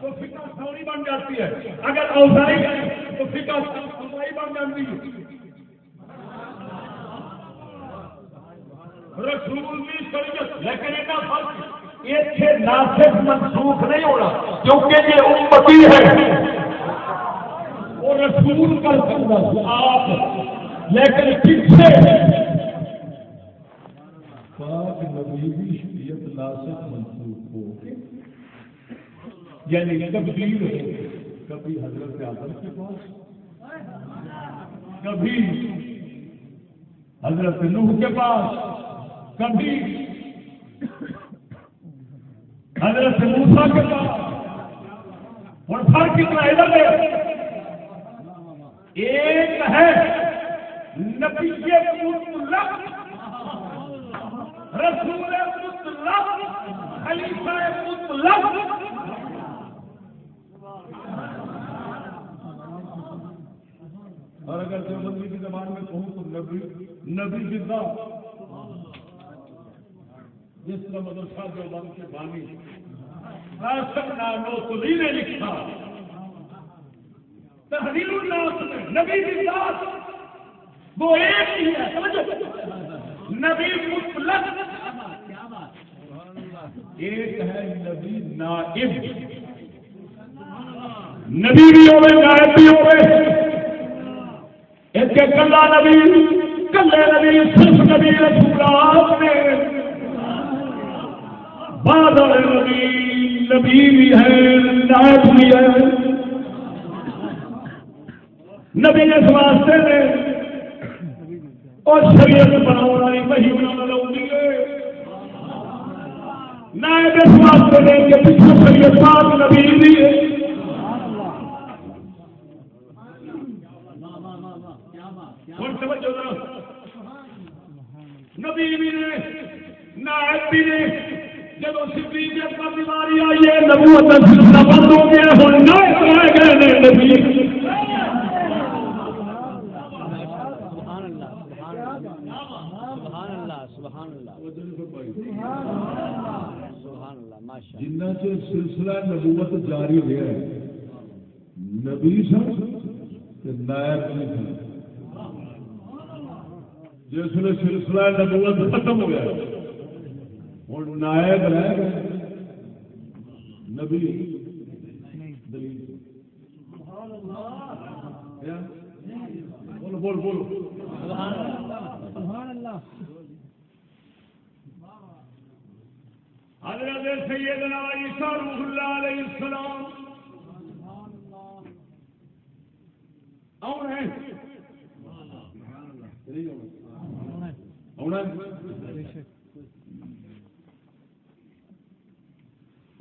تو فکا سوری بن جاتی ہے۔ اگر اوزائی جائے، تو فکا اوزائی بن جاتی ہے۔ رسول کی شریعت، لیکن ایک فرق اتنے ناسک منسوخ نہیں ہونا، کیونکہ یہ امتی ہے۔ وہ رسول کر سکتا آپ لیکن پیچھے پاک نبی کی شریعت ناسک منسوخ ہو یعنی تبدیل ہو کبھی حضرت آدم کے پاس، کبھی حضرت نوح کے پاس، کبھی حضرت موسا کے پاس۔ اور فرق کتنا ادھر ایک ہے نبی مطلق رسول مطلق خلیفہ مطلق اور اگر دیوبندی کی زبان میں کہوں تو نبی نبی زندہ جس طرح مدرسہ دیوبند کے بانی قاسم نانوتلی نے لکھا۔ تحریر الناس میں نبی کی ذات۔ وہ ایک ہی ہے نبی مطلق۔ ایک ہے نبی نائب۔ نبی بھی ہوئے، نائب بھی ہوئے۔ ایک کلا نبی، کلے نبی، صرف نبی رسولات نے۔ بعد والے نبی نبی بھی ہے، نائب بھی ہے۔ نبی اس واسطے نے اور شریعت بناؤ والی وہی بنا لاؤں نائب اس واسطے پیچھے شریعت پاک نبی بھی ہے۔ نبی بھی نے، نائب بھی نے جب صدیق اکبر بیماری آئی ہے، نبوت کا سلسلہ بند ہو گیا ہوں نائب رہ گئے نبی سبحان اللہ سبحان اللہ سبحان اللہ سبحان اللہ ماشاء جنہ چ سلسلہ نبوت جاری ہوا ہے، نبی سن نائب نہیں سن۔ جس نے سلسلہ نبوت ختم ہو گیا ہوں نائب رہ گئے۔ نبی دلیل۔ کیا؟ بولو بولو بولو سبحان اللہ حضرت سیدنا عیسیٰ روح اللہ علیہ السلام اور آنا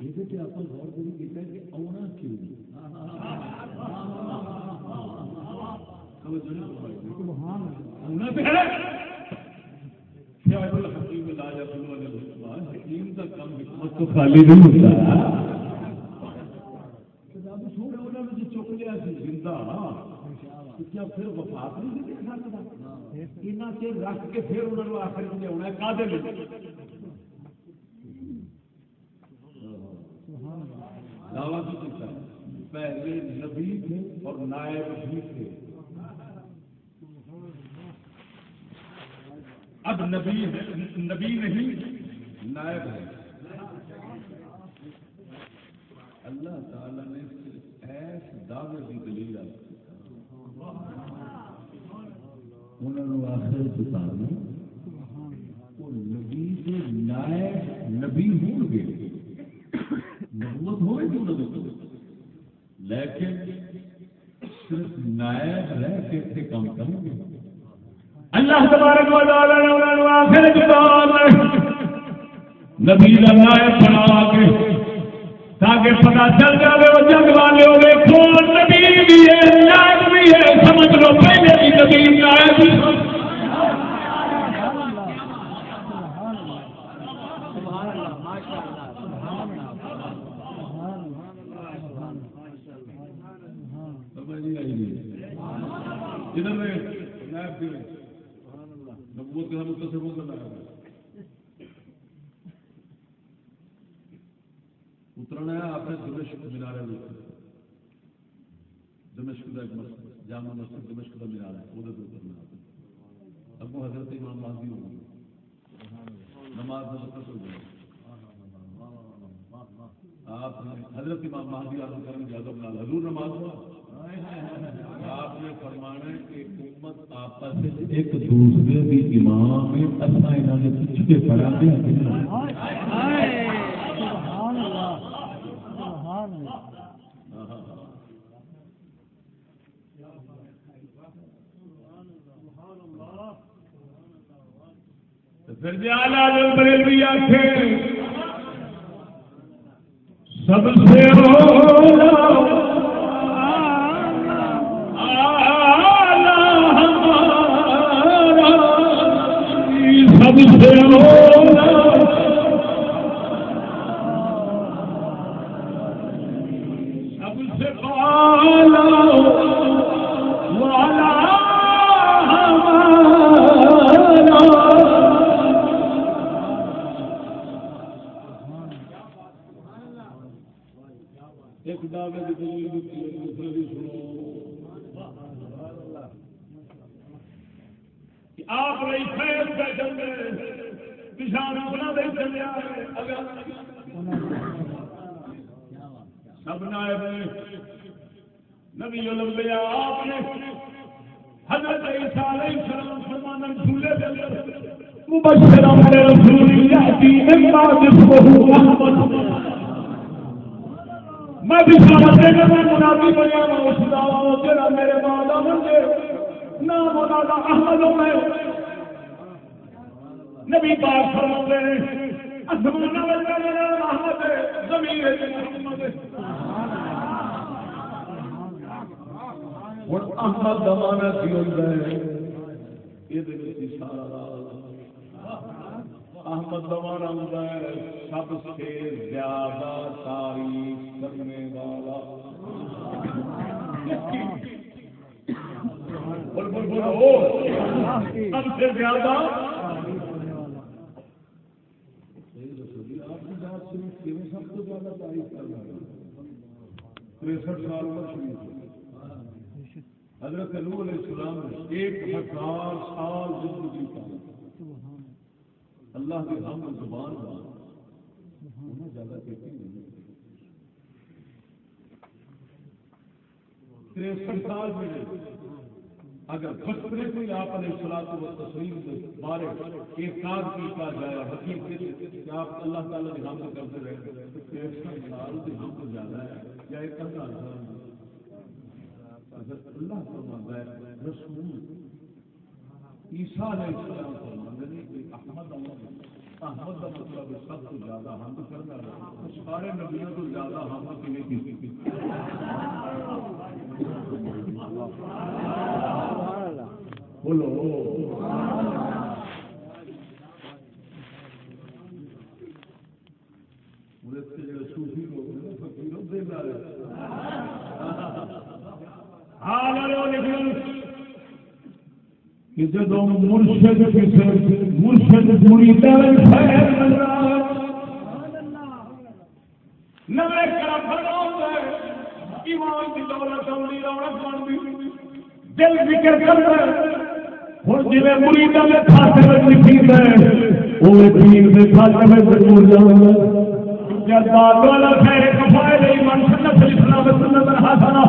یہ آپ غور کری کیتا کہ آنا کیوں انہیں تو حکیم کا کم حکمت تو خالی نہیں ہوتا۔ انہوں نے چک لیا سی زندہ ہاں۔ کیا پھر وفات نہیں دے سکتا رکھ کے پھر انہوں نے آخر میں ہونا ہے، کادے دعویٰ کی کیتا ہے۔ پہلے نبی تھے اور نائب بھی تھے۔ اب نبی نبی نہیں۔ نائب ہے۔ اللہ تعالی نے ایس دعوے کی دلیل انہوں نے آخر کتاب وہ نبی کے نائب نبی ہوں گے۔ نبوت ہوئے گی انہوں نے لیکن صرف نائب رہ کے تھے کم کریں گے۔ اللہ تبارک و تعالی نے انہوں نے آخر کتاب میں نبی نائب بنا کے تاکہ پتا چل جائے وہ جنگ والے ہوئے کون نبی بھی ہے نائب بھی ہے سمجھ لو پہلے بھی نبی نائب نبوت کے ساتھ متصف ہو کر اترنا ہے آپ نے دمشق مینارے میں اترنا دمشق کا ایک مسجد جامع مسجد، دمشق کا مینار ہے وہ اترنا ہے اب وہ حضرت امام مہدی ہو گئی نماز میں وقت ہو گئی آپ نے حضرت امام مہدی عالم کرم جادو بنا حضور نماز ہوا؟ آپ نے فرمانا ہے کہ امت آپس ایک دوسرے کی امام میں اصلا انہوں نے پیچھے پڑا دیا سبحان اللہ پھر بریلوی آخے سب سے آلہ ہمارا سب سے اولا۔ کسان اپنا دے چلے سب نائب نبی الانبیاء آپ نے حضرت عیسیٰ علیہ السلام فرمانا جھولے دے مبشرا من یاتی من بعد اسمه احمد میں بھی سمجھ دے میں منافی بنیا میں اس دا تیرا میرے بعد منجے نام مولانا احمد میں نبی پاک فرماتے ہیں میرا جی احمد ہے زمین ہے احمد کی ہے سارا احمد ہے، سب سے زیادہ تعریف کرنے والا۔ بول بول بولو سب سے زیادہ آپ کی بات سنی کیوں سب کو زیادہ تعریف کرنا تریسٹھ سال کا شریف حضرت نور علیہ السلام نے ایک ہزار سال زندگی کا اللہ کے ہم زبان کا انہیں زیادہ کہتی نہیں۔ تریسٹھ سال میں اگر بچپنے سے ہی آپ علیہ السلام و تسلیم سے بارے ایک کار کی کا جائے حقیقت کہ آپ اللہ تعالیٰ کے ہم کرتے رہے تو تریسٹھ سال سے ہم کو زیادہ ہے یا ایک ہزار سال اگر اللہ فرماتا ہے، رسول عیسیٰ علیہ السلام فرماتے ہیں کہ احمد اللہ احمد کا مطلب سب سے زیادہ ہم کرنا ہے سارے نبیوں کو زیادہ ہم کی؟ بولو صوفی لوگ کہ جب مرشد کسی مرشد پوری طرح کرا فرما ہے ایمان کی دولت اولی رونق بن دل ذکر ہے ہوں جی مریدا میں کھاتے میں لکھی ہے وہ کے کھاتے میں ضرور جانا جب والا خیر کفائے نہیں من سنت سنت حسنا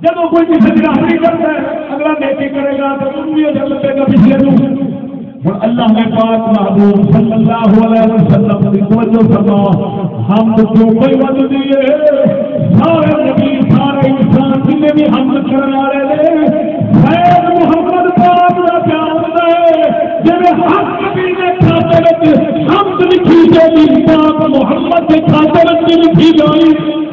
جب کوئی کسی کی راہبری کرتا ہے اگلا نیکی کرے گا تو تم بھی اجر لگے گا پچھلے تو اور اللہ نے پاک محبوب صلی اللہ علیہ وسلم کی توجہ فرما ہم تو جو کوئی وجہ دیے سارے نبی بھی ہم کرنے والے نے خیر محمد پاک کا پیار ہے۔ جب حق نبی نے کھاتے میں ہم لکھی جائے پاک، محمد کے کھاتے میں لکھی جائے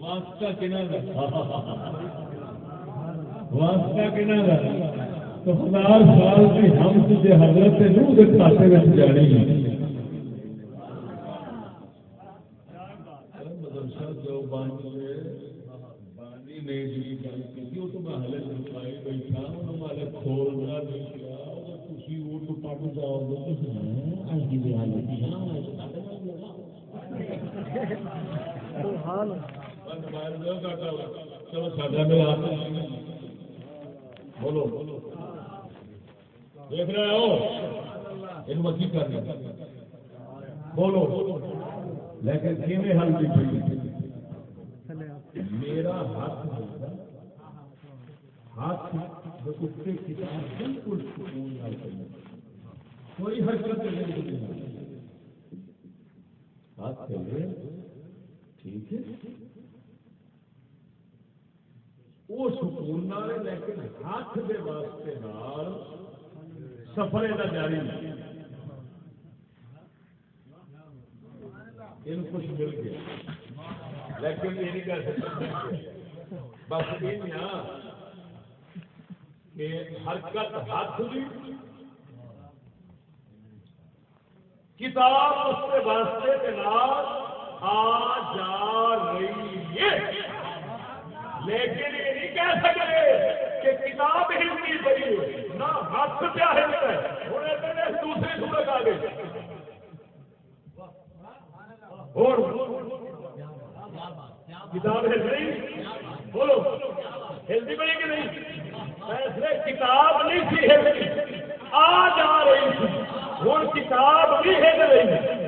واسطہ کہنا واسطہ کہنا تو ہزار سال کی ہم تجھے حضرت نوح کے کھاتے میں جانی مدرسہ جو بانی ہے، بانی نے جی گل کی وہ تو میں ہلے بیٹھا انہوں نے کھولنا نہیں کیا وہ تو جاؤ گے تو ہاں بولو دیکھ رہے ہو ان میں کی کرنا بولو لیکن کیویں حل کی میرا ہاتھ ہاتھ اتنے کتاب بالکل سکون نہ کوئی حرکت نہیں ہاتھ چلے ٹھیک ہے؟ وہ سکون نہ ہے لیکن ہاتھ کے واسطے نال سفر کا جاری نہیں ان کچھ مل گیا۔ لیکن یہ نہیں کہہ سکتے بس یہ کہ حرکت ہاتھ بھی کتاب اس کے واسطے کے نام آ جا رہی ہے۔ لیکن یہ نہیں کہہ سکتے کہ کتاب ہلنی پڑی نہ ہاتھ پیا ہلتا ہے ہوں ایک دوسری صورت آ گئی۔ اور کتاب ہل رہی بولو، ہلدی پڑی کہ نہیں؟ ایسے کتاب نہیں تھی ہلتی آ جا رہی تھی۔ ہوں کتاب بھی ہل رہی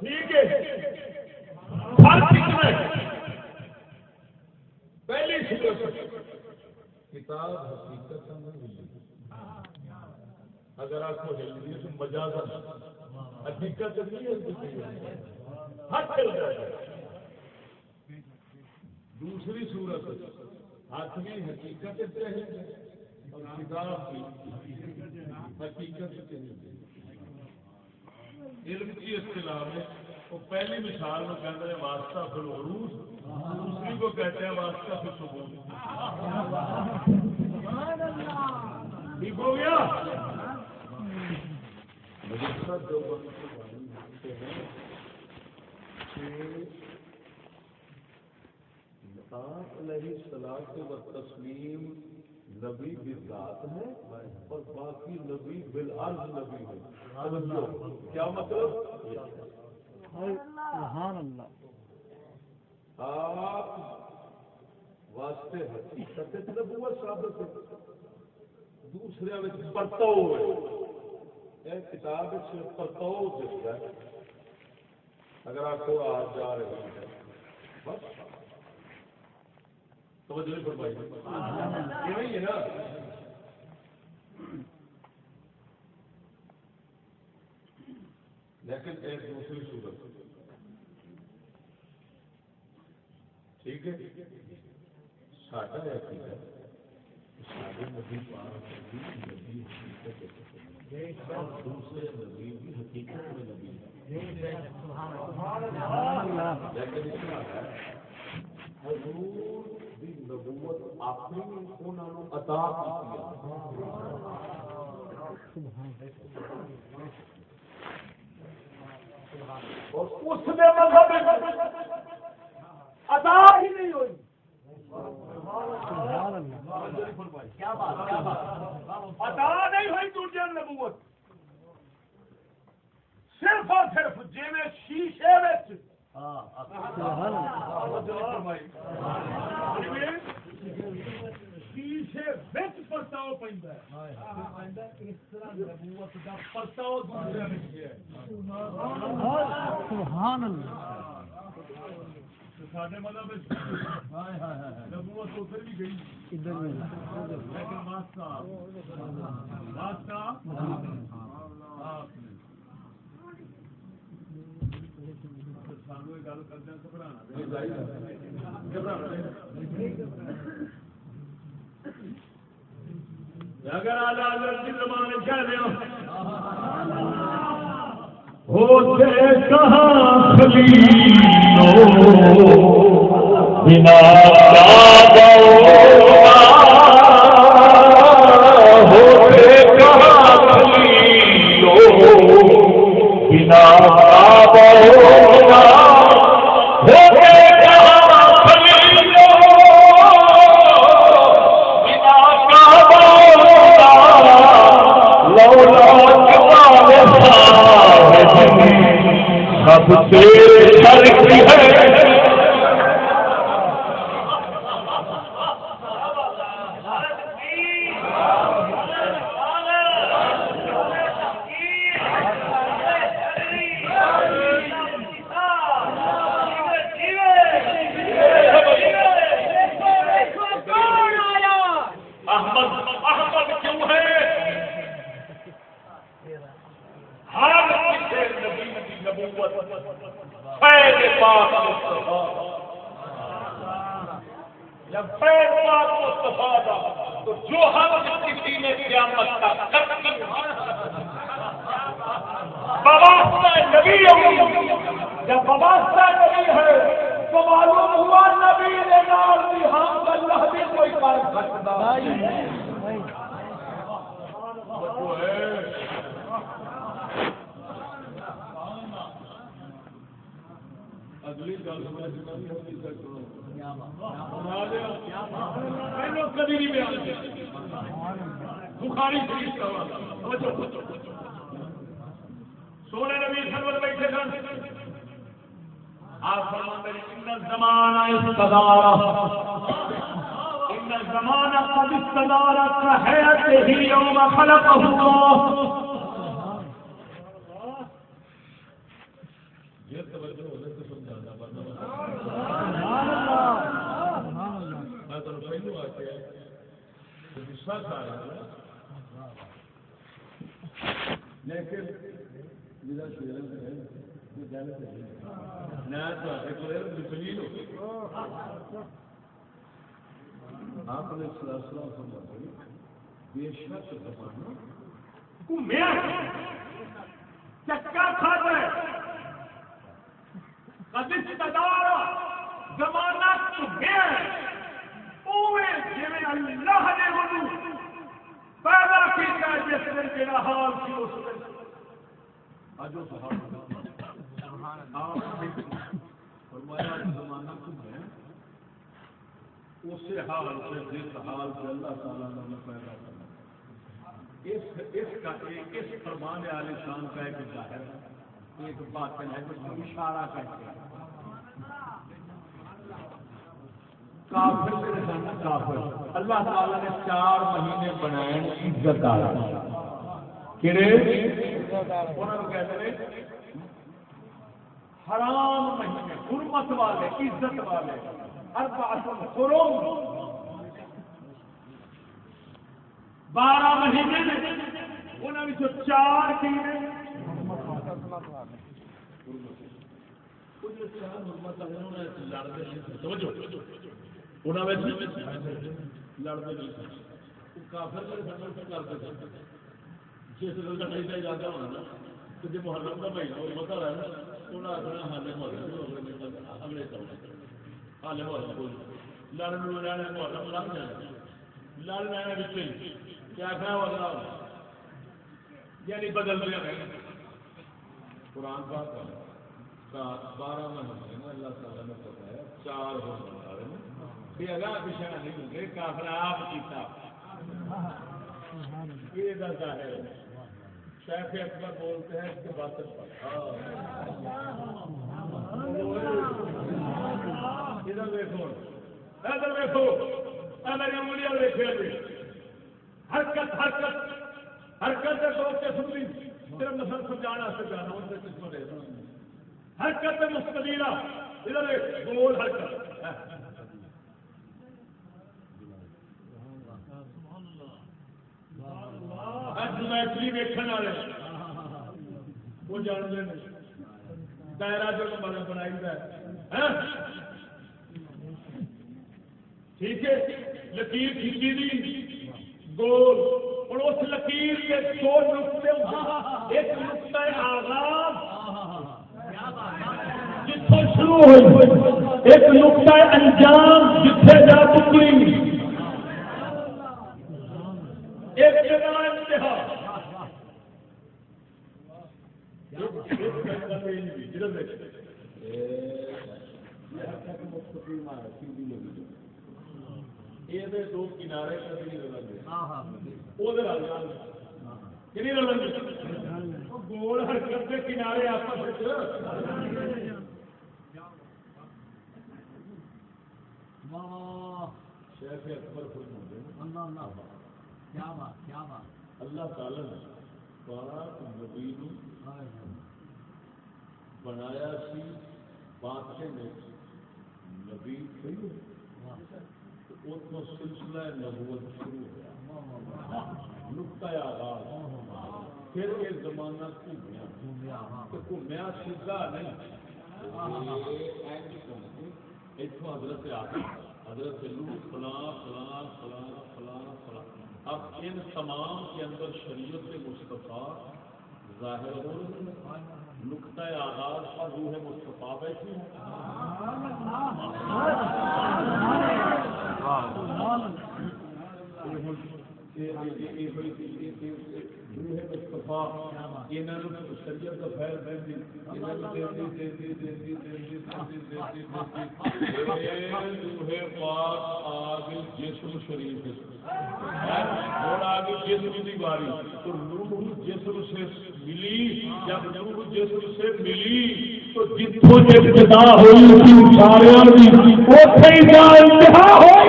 ٹھیک ہے۔ پہلی صورت کتاب حقیقت اگر آپ کو ہلدی ہے تو مزہ حقیقت نہیں ہلتی جائے۔ دوسری صورت، ہاتھ میں حقیقت رہے اور کتاب کی حقیقت علم کی اصطلاح میں وہ پہلی مثال میں کہتے ہیں واسطہ پھر عروس دوسری کو کہتے ہیں واسطہ پھر سکون ٹھیک ہو گیا؟ جو آپ علیہ سلاح و تسلیم نبی بذات ہے اور باقی نبی بالعرض نبی ہے۔ کیا مطلب؟ سبحان اللہ۔ آپ واسطے حقیقت نبوت ثابت ہے۔ دوسرے پرتاؤ ہے۔ کتاب پرتاؤ دستا ہے۔ اگر آپ کو آ جا رہی ہے۔ بس۔ توجہ نہیں فرمائی۔ یہ نہیں ہے نا۔ لیکن ایک دوسری صورت۔ ٹھیک ہے۔ ساڈا عقیدہ سارے نبی پاک نبی حقیقت دوسرے نبی بھی حقیقت میں نبی لیکن اس کا ہے۔ حضور دی نبوت اپنی انہوں نے عطا اور اس نے مذہب عطا ہی نہیں ہوئی۔ عطا نہیں ہوئی دوسرے نبوت۔ صرف اور صرف جی شیشے میں پرتاؤ پہ پرتاؤ سبحان اللہ۔ سارے مطلب نبوت ادھر بھی گئی لیکن واسطہ واسطہ آپ نے سانو یہ گل گھبرانا اگر آلہ حضرت کی زبان کہہ دیا ہوتے کہاں خلیلو بنا ہوتے کہاں بنا سب سے فرق ہے احمد احمد کیوں ہے ہر کسی نبی کی نبوت فیض پاک مصطفیٰ جب فیض پاک مصطفیٰ دا تو جو ہم کسی نے قیامت کا کرتی بواسطہ نبی جب بواسطہ نبی ہے تو معلوم ہوا نبی نے نال بھی ہم اللہ بھی کوئی کر سکتا وہ ہے اگلی گل کبھی نہیں بخاری شریف کا سونے نبی سرور بیٹھے سن آپ فرماتے ہیں ان الزمان استدار ان الزمان قد استدار كحياته يوم خلقه الله یہ توجہ ہونے سے سمجھانا میں تو پہلو آ کے غصہ کھا رہا لیکن میرا شیر ہے یہ گل نہ تو دلیل آپ نے سلاسلام فرماتے بے شک زمانہ گھومیا چکا کھاتا ہے زمانہ چکیا جی اللہ نے وہ پیدا کیا جس دن جا حال سی اس دن اج اس فرمایا زمانہ گھومیا اسی حال سے جس حال سے اللہ تعالیٰ نے انہیں پیدا کرنا اس اس کا ایک، اس فرمان عالی شان کا ایک ظاہر ایک باطن ہے، جس میں اشارہ کرتے ہیں۔ کافر سے نشانہ کافر۔ اللہ تعالیٰ نے چار مہینے بنائے، عزت آ کہڑے انہوں نے کہتے ہیں حرام مہینے، حرمت والے، عزت والے۔ بارہ مہینے انہوں نے چار کی جس دل کا نہیں ارادہ ہونا نا، تو جی محرم کا مہینہ وہ پتا رہا نا انہیں آخنا حالے محرم اگلے سال لڑ لینا بچے کیا کیا یعنی بدل قرآن پاک کا بارہ مہینے میں اللہ تعالیٰ نے بتایا چار ہو یہ نہیں ہوں گے کافر آپ کیتا یہ دستا ہے شیخ اکبر بولتے ہیں اس کے ادھر دیکھو۔ ادھر دیکھو۔ ادھر انگلیاں دیکھے حرکت حرکت۔ حرکت سے سوچ کے سن لی صرف نسل سمجھانا سے جانا ان سے دے۔ حرکت مستدیرہ۔ ادھر ایک حرکت۔ ویکن والے۔ وہ جانتے ہیں۔ دائرہ جو ہمارا بنائی ہے۔ ہاں؟ ٹھیک ہے لکیر کھینچی دی گول اور اس لکیر کے دو نقطے ایک نقطہ آغاز جتوں شروع ہوئی ایک نقطہ انجام جتھے جا چکی ایک جگہ انتہا یہ دو کنارے کبھی نہیں لگے گول حرکت کے کنارے آپس شیخ اکبر خود ہوتے ہیں اللہ تعالی نے پاک نبی نو بنایا سی بادشاہ نے نبی اتوں سلسلہ نبوت شروع ہوا۔ نقطہ آغاز۔ پھر یہ زمانہ گھومیا۔ تو گھومیا سیدھا نہیں۔ اتوں حضرت آدم حضرت لوٹ فلاں فلاں فلاں فلاں فلاں۔ اب ان تمام کے اندر شریعت مصطفیٰ ظاہر ہو رہی ہے۔ نقطۂ آغاز پر روح مصطفیٰ بیٹھی فیل جسم شریف اور آگے جسم کی باری تو روح جسم سے ملی جب روح جسم سے ملی تو جتوں ابتدا ہوئی۔ سارے انتہا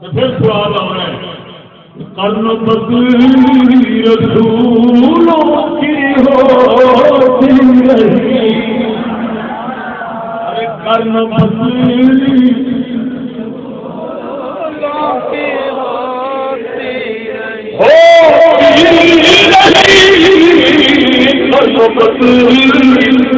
پھر سوال آ رہا ہے۔ رسولوں کی ہوتی رہی کرن پتلی ہوتی رہی۔ کرن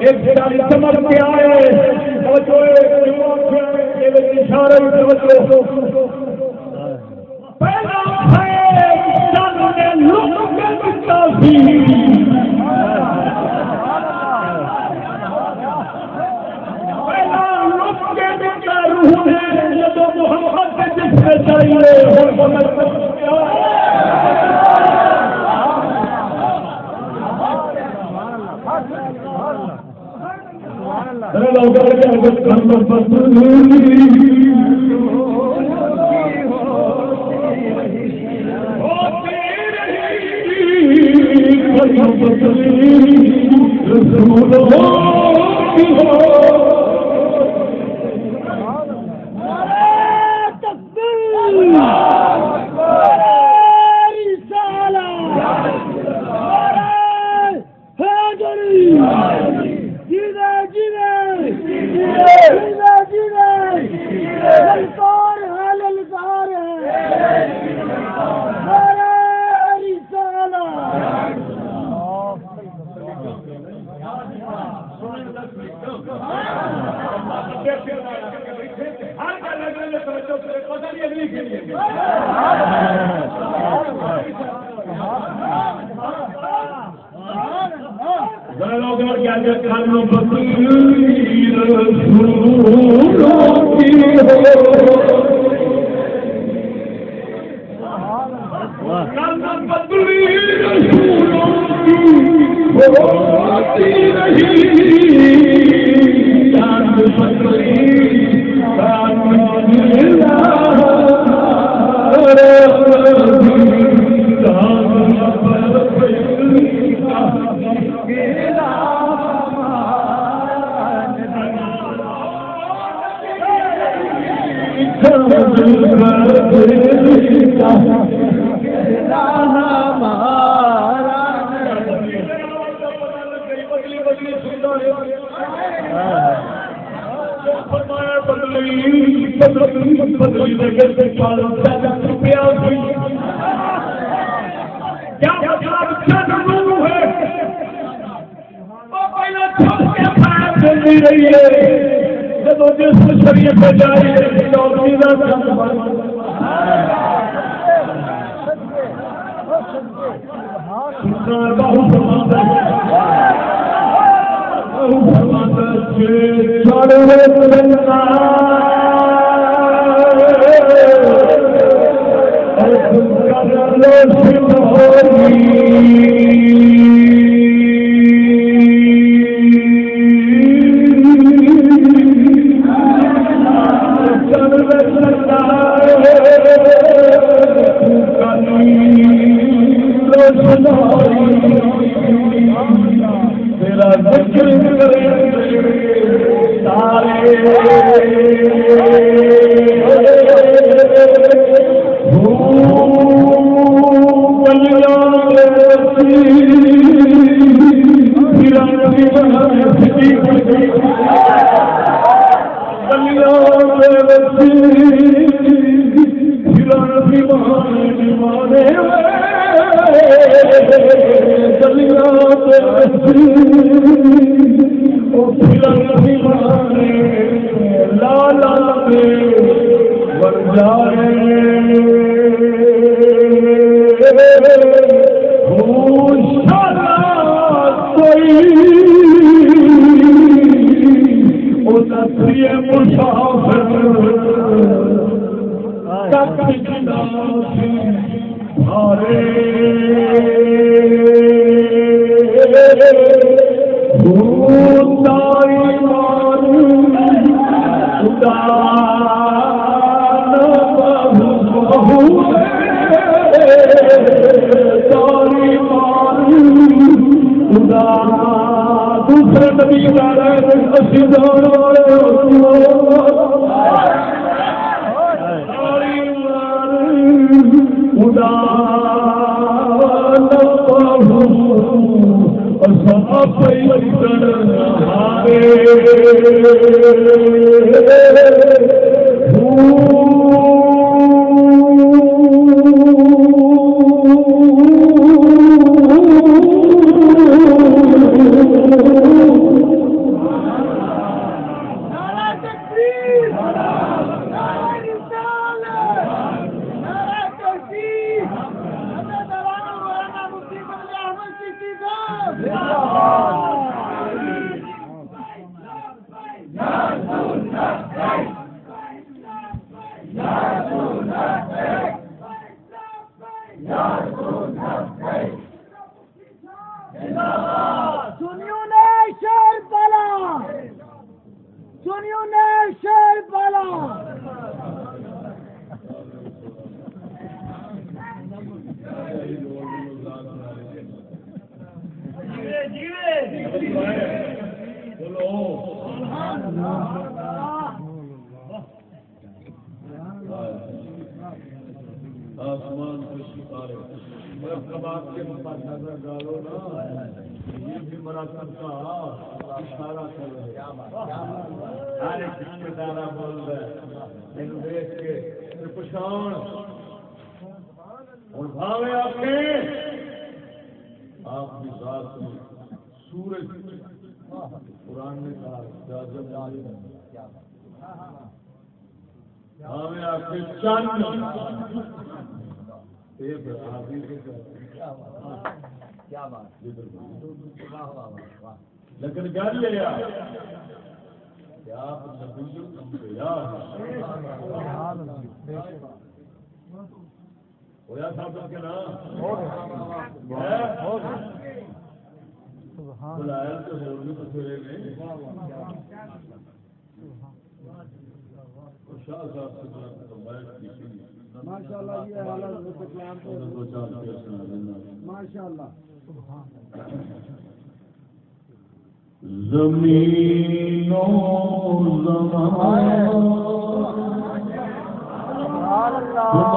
جب محمد جس میں چاہیے۔ Oh, my God. میرا بلایا تو ہو بھی بسرے سبحان اللہ۔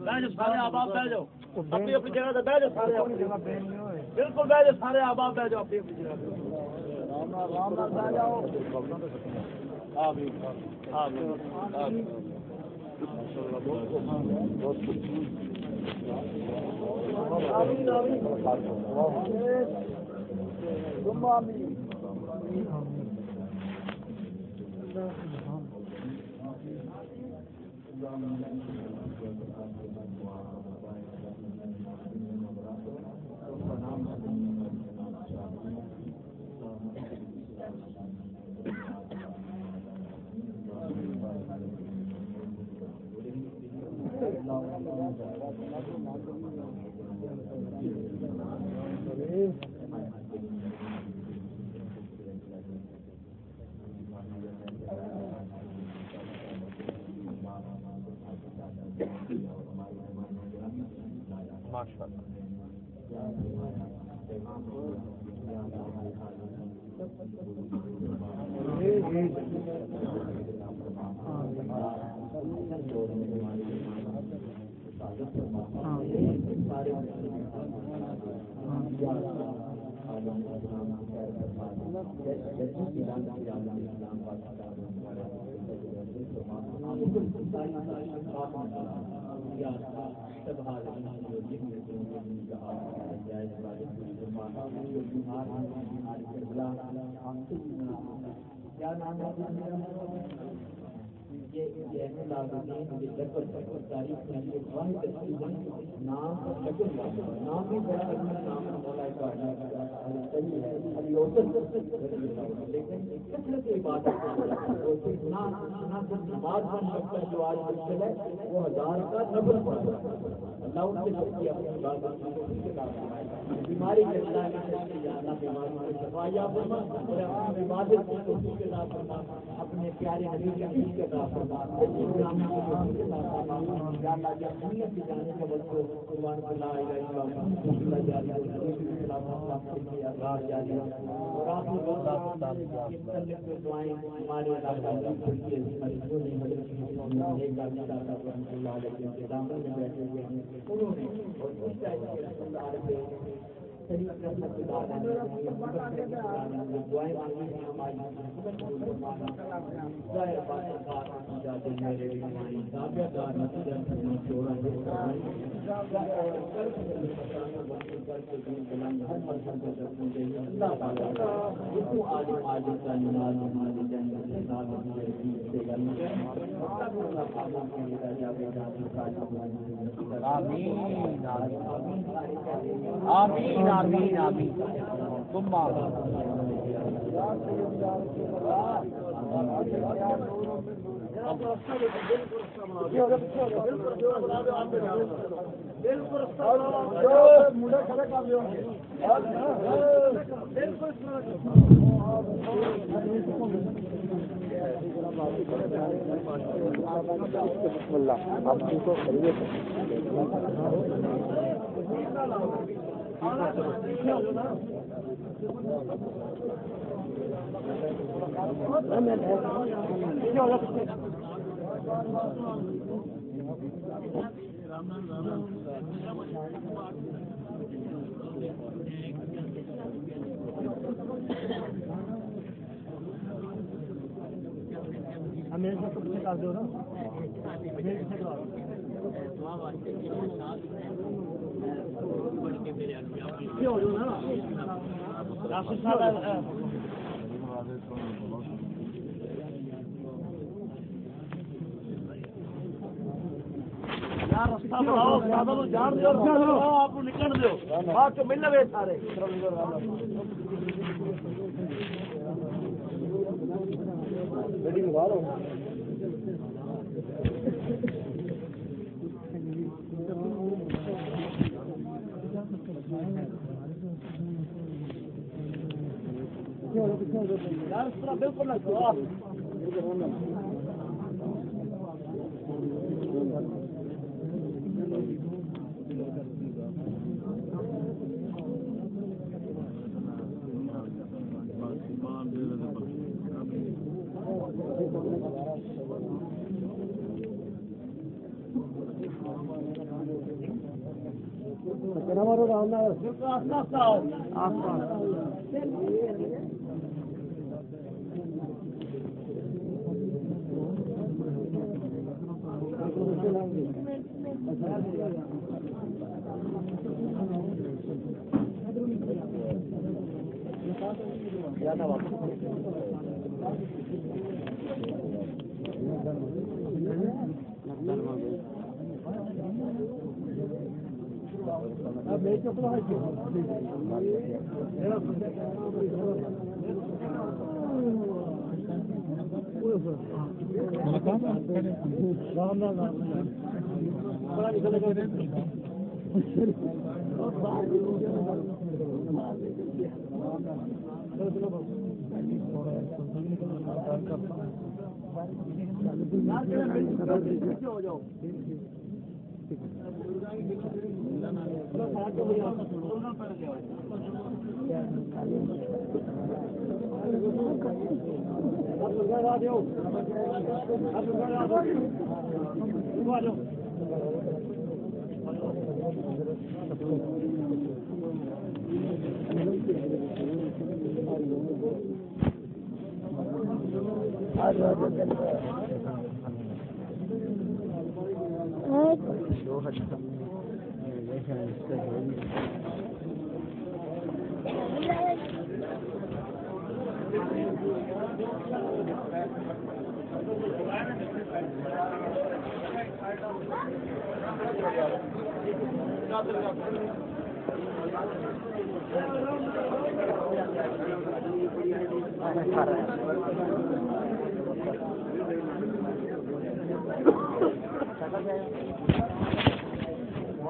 راج سارے آپ آپ پہ جاؤ سارے جاؤ جاؤ اپنی جگہ بالکل بہ جاؤ جاؤ اپنی اپنی جگہ جو آج مشکل ہے وہ ہزار کا نبر پڑا اللہ ان سے اپنی بات بیماری کے اللہ اللہ بیماری سے فرما اور اپنی عبادت کی کے ساتھ فرما اپنے پیارے نبی کے حدیث کے ساتھ فرما یا اللہ کی کی جانے وقت قربان جاری جاری اور آپ نے بہت دعائیں ہمارے علاقہ مجبور نہیں ایک آدمی اللہ علیہ کے میں بیٹھے ہوئے ہیں انہوں نے اور اس ٹائم کے رسول اللہ علیہ آمین. آمین. آمین تم ہمیں سب کچھ کر نا ہمیں کسے کرا دو نکل دو بعد مل لے سارے یار بالکل نہ کرو بالکل آستہ آستہ آؤ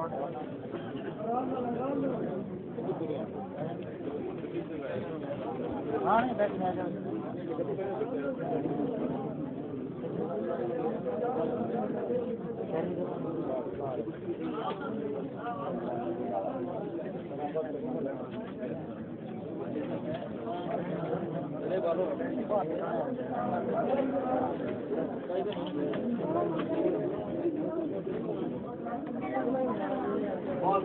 ہو جاؤ بہت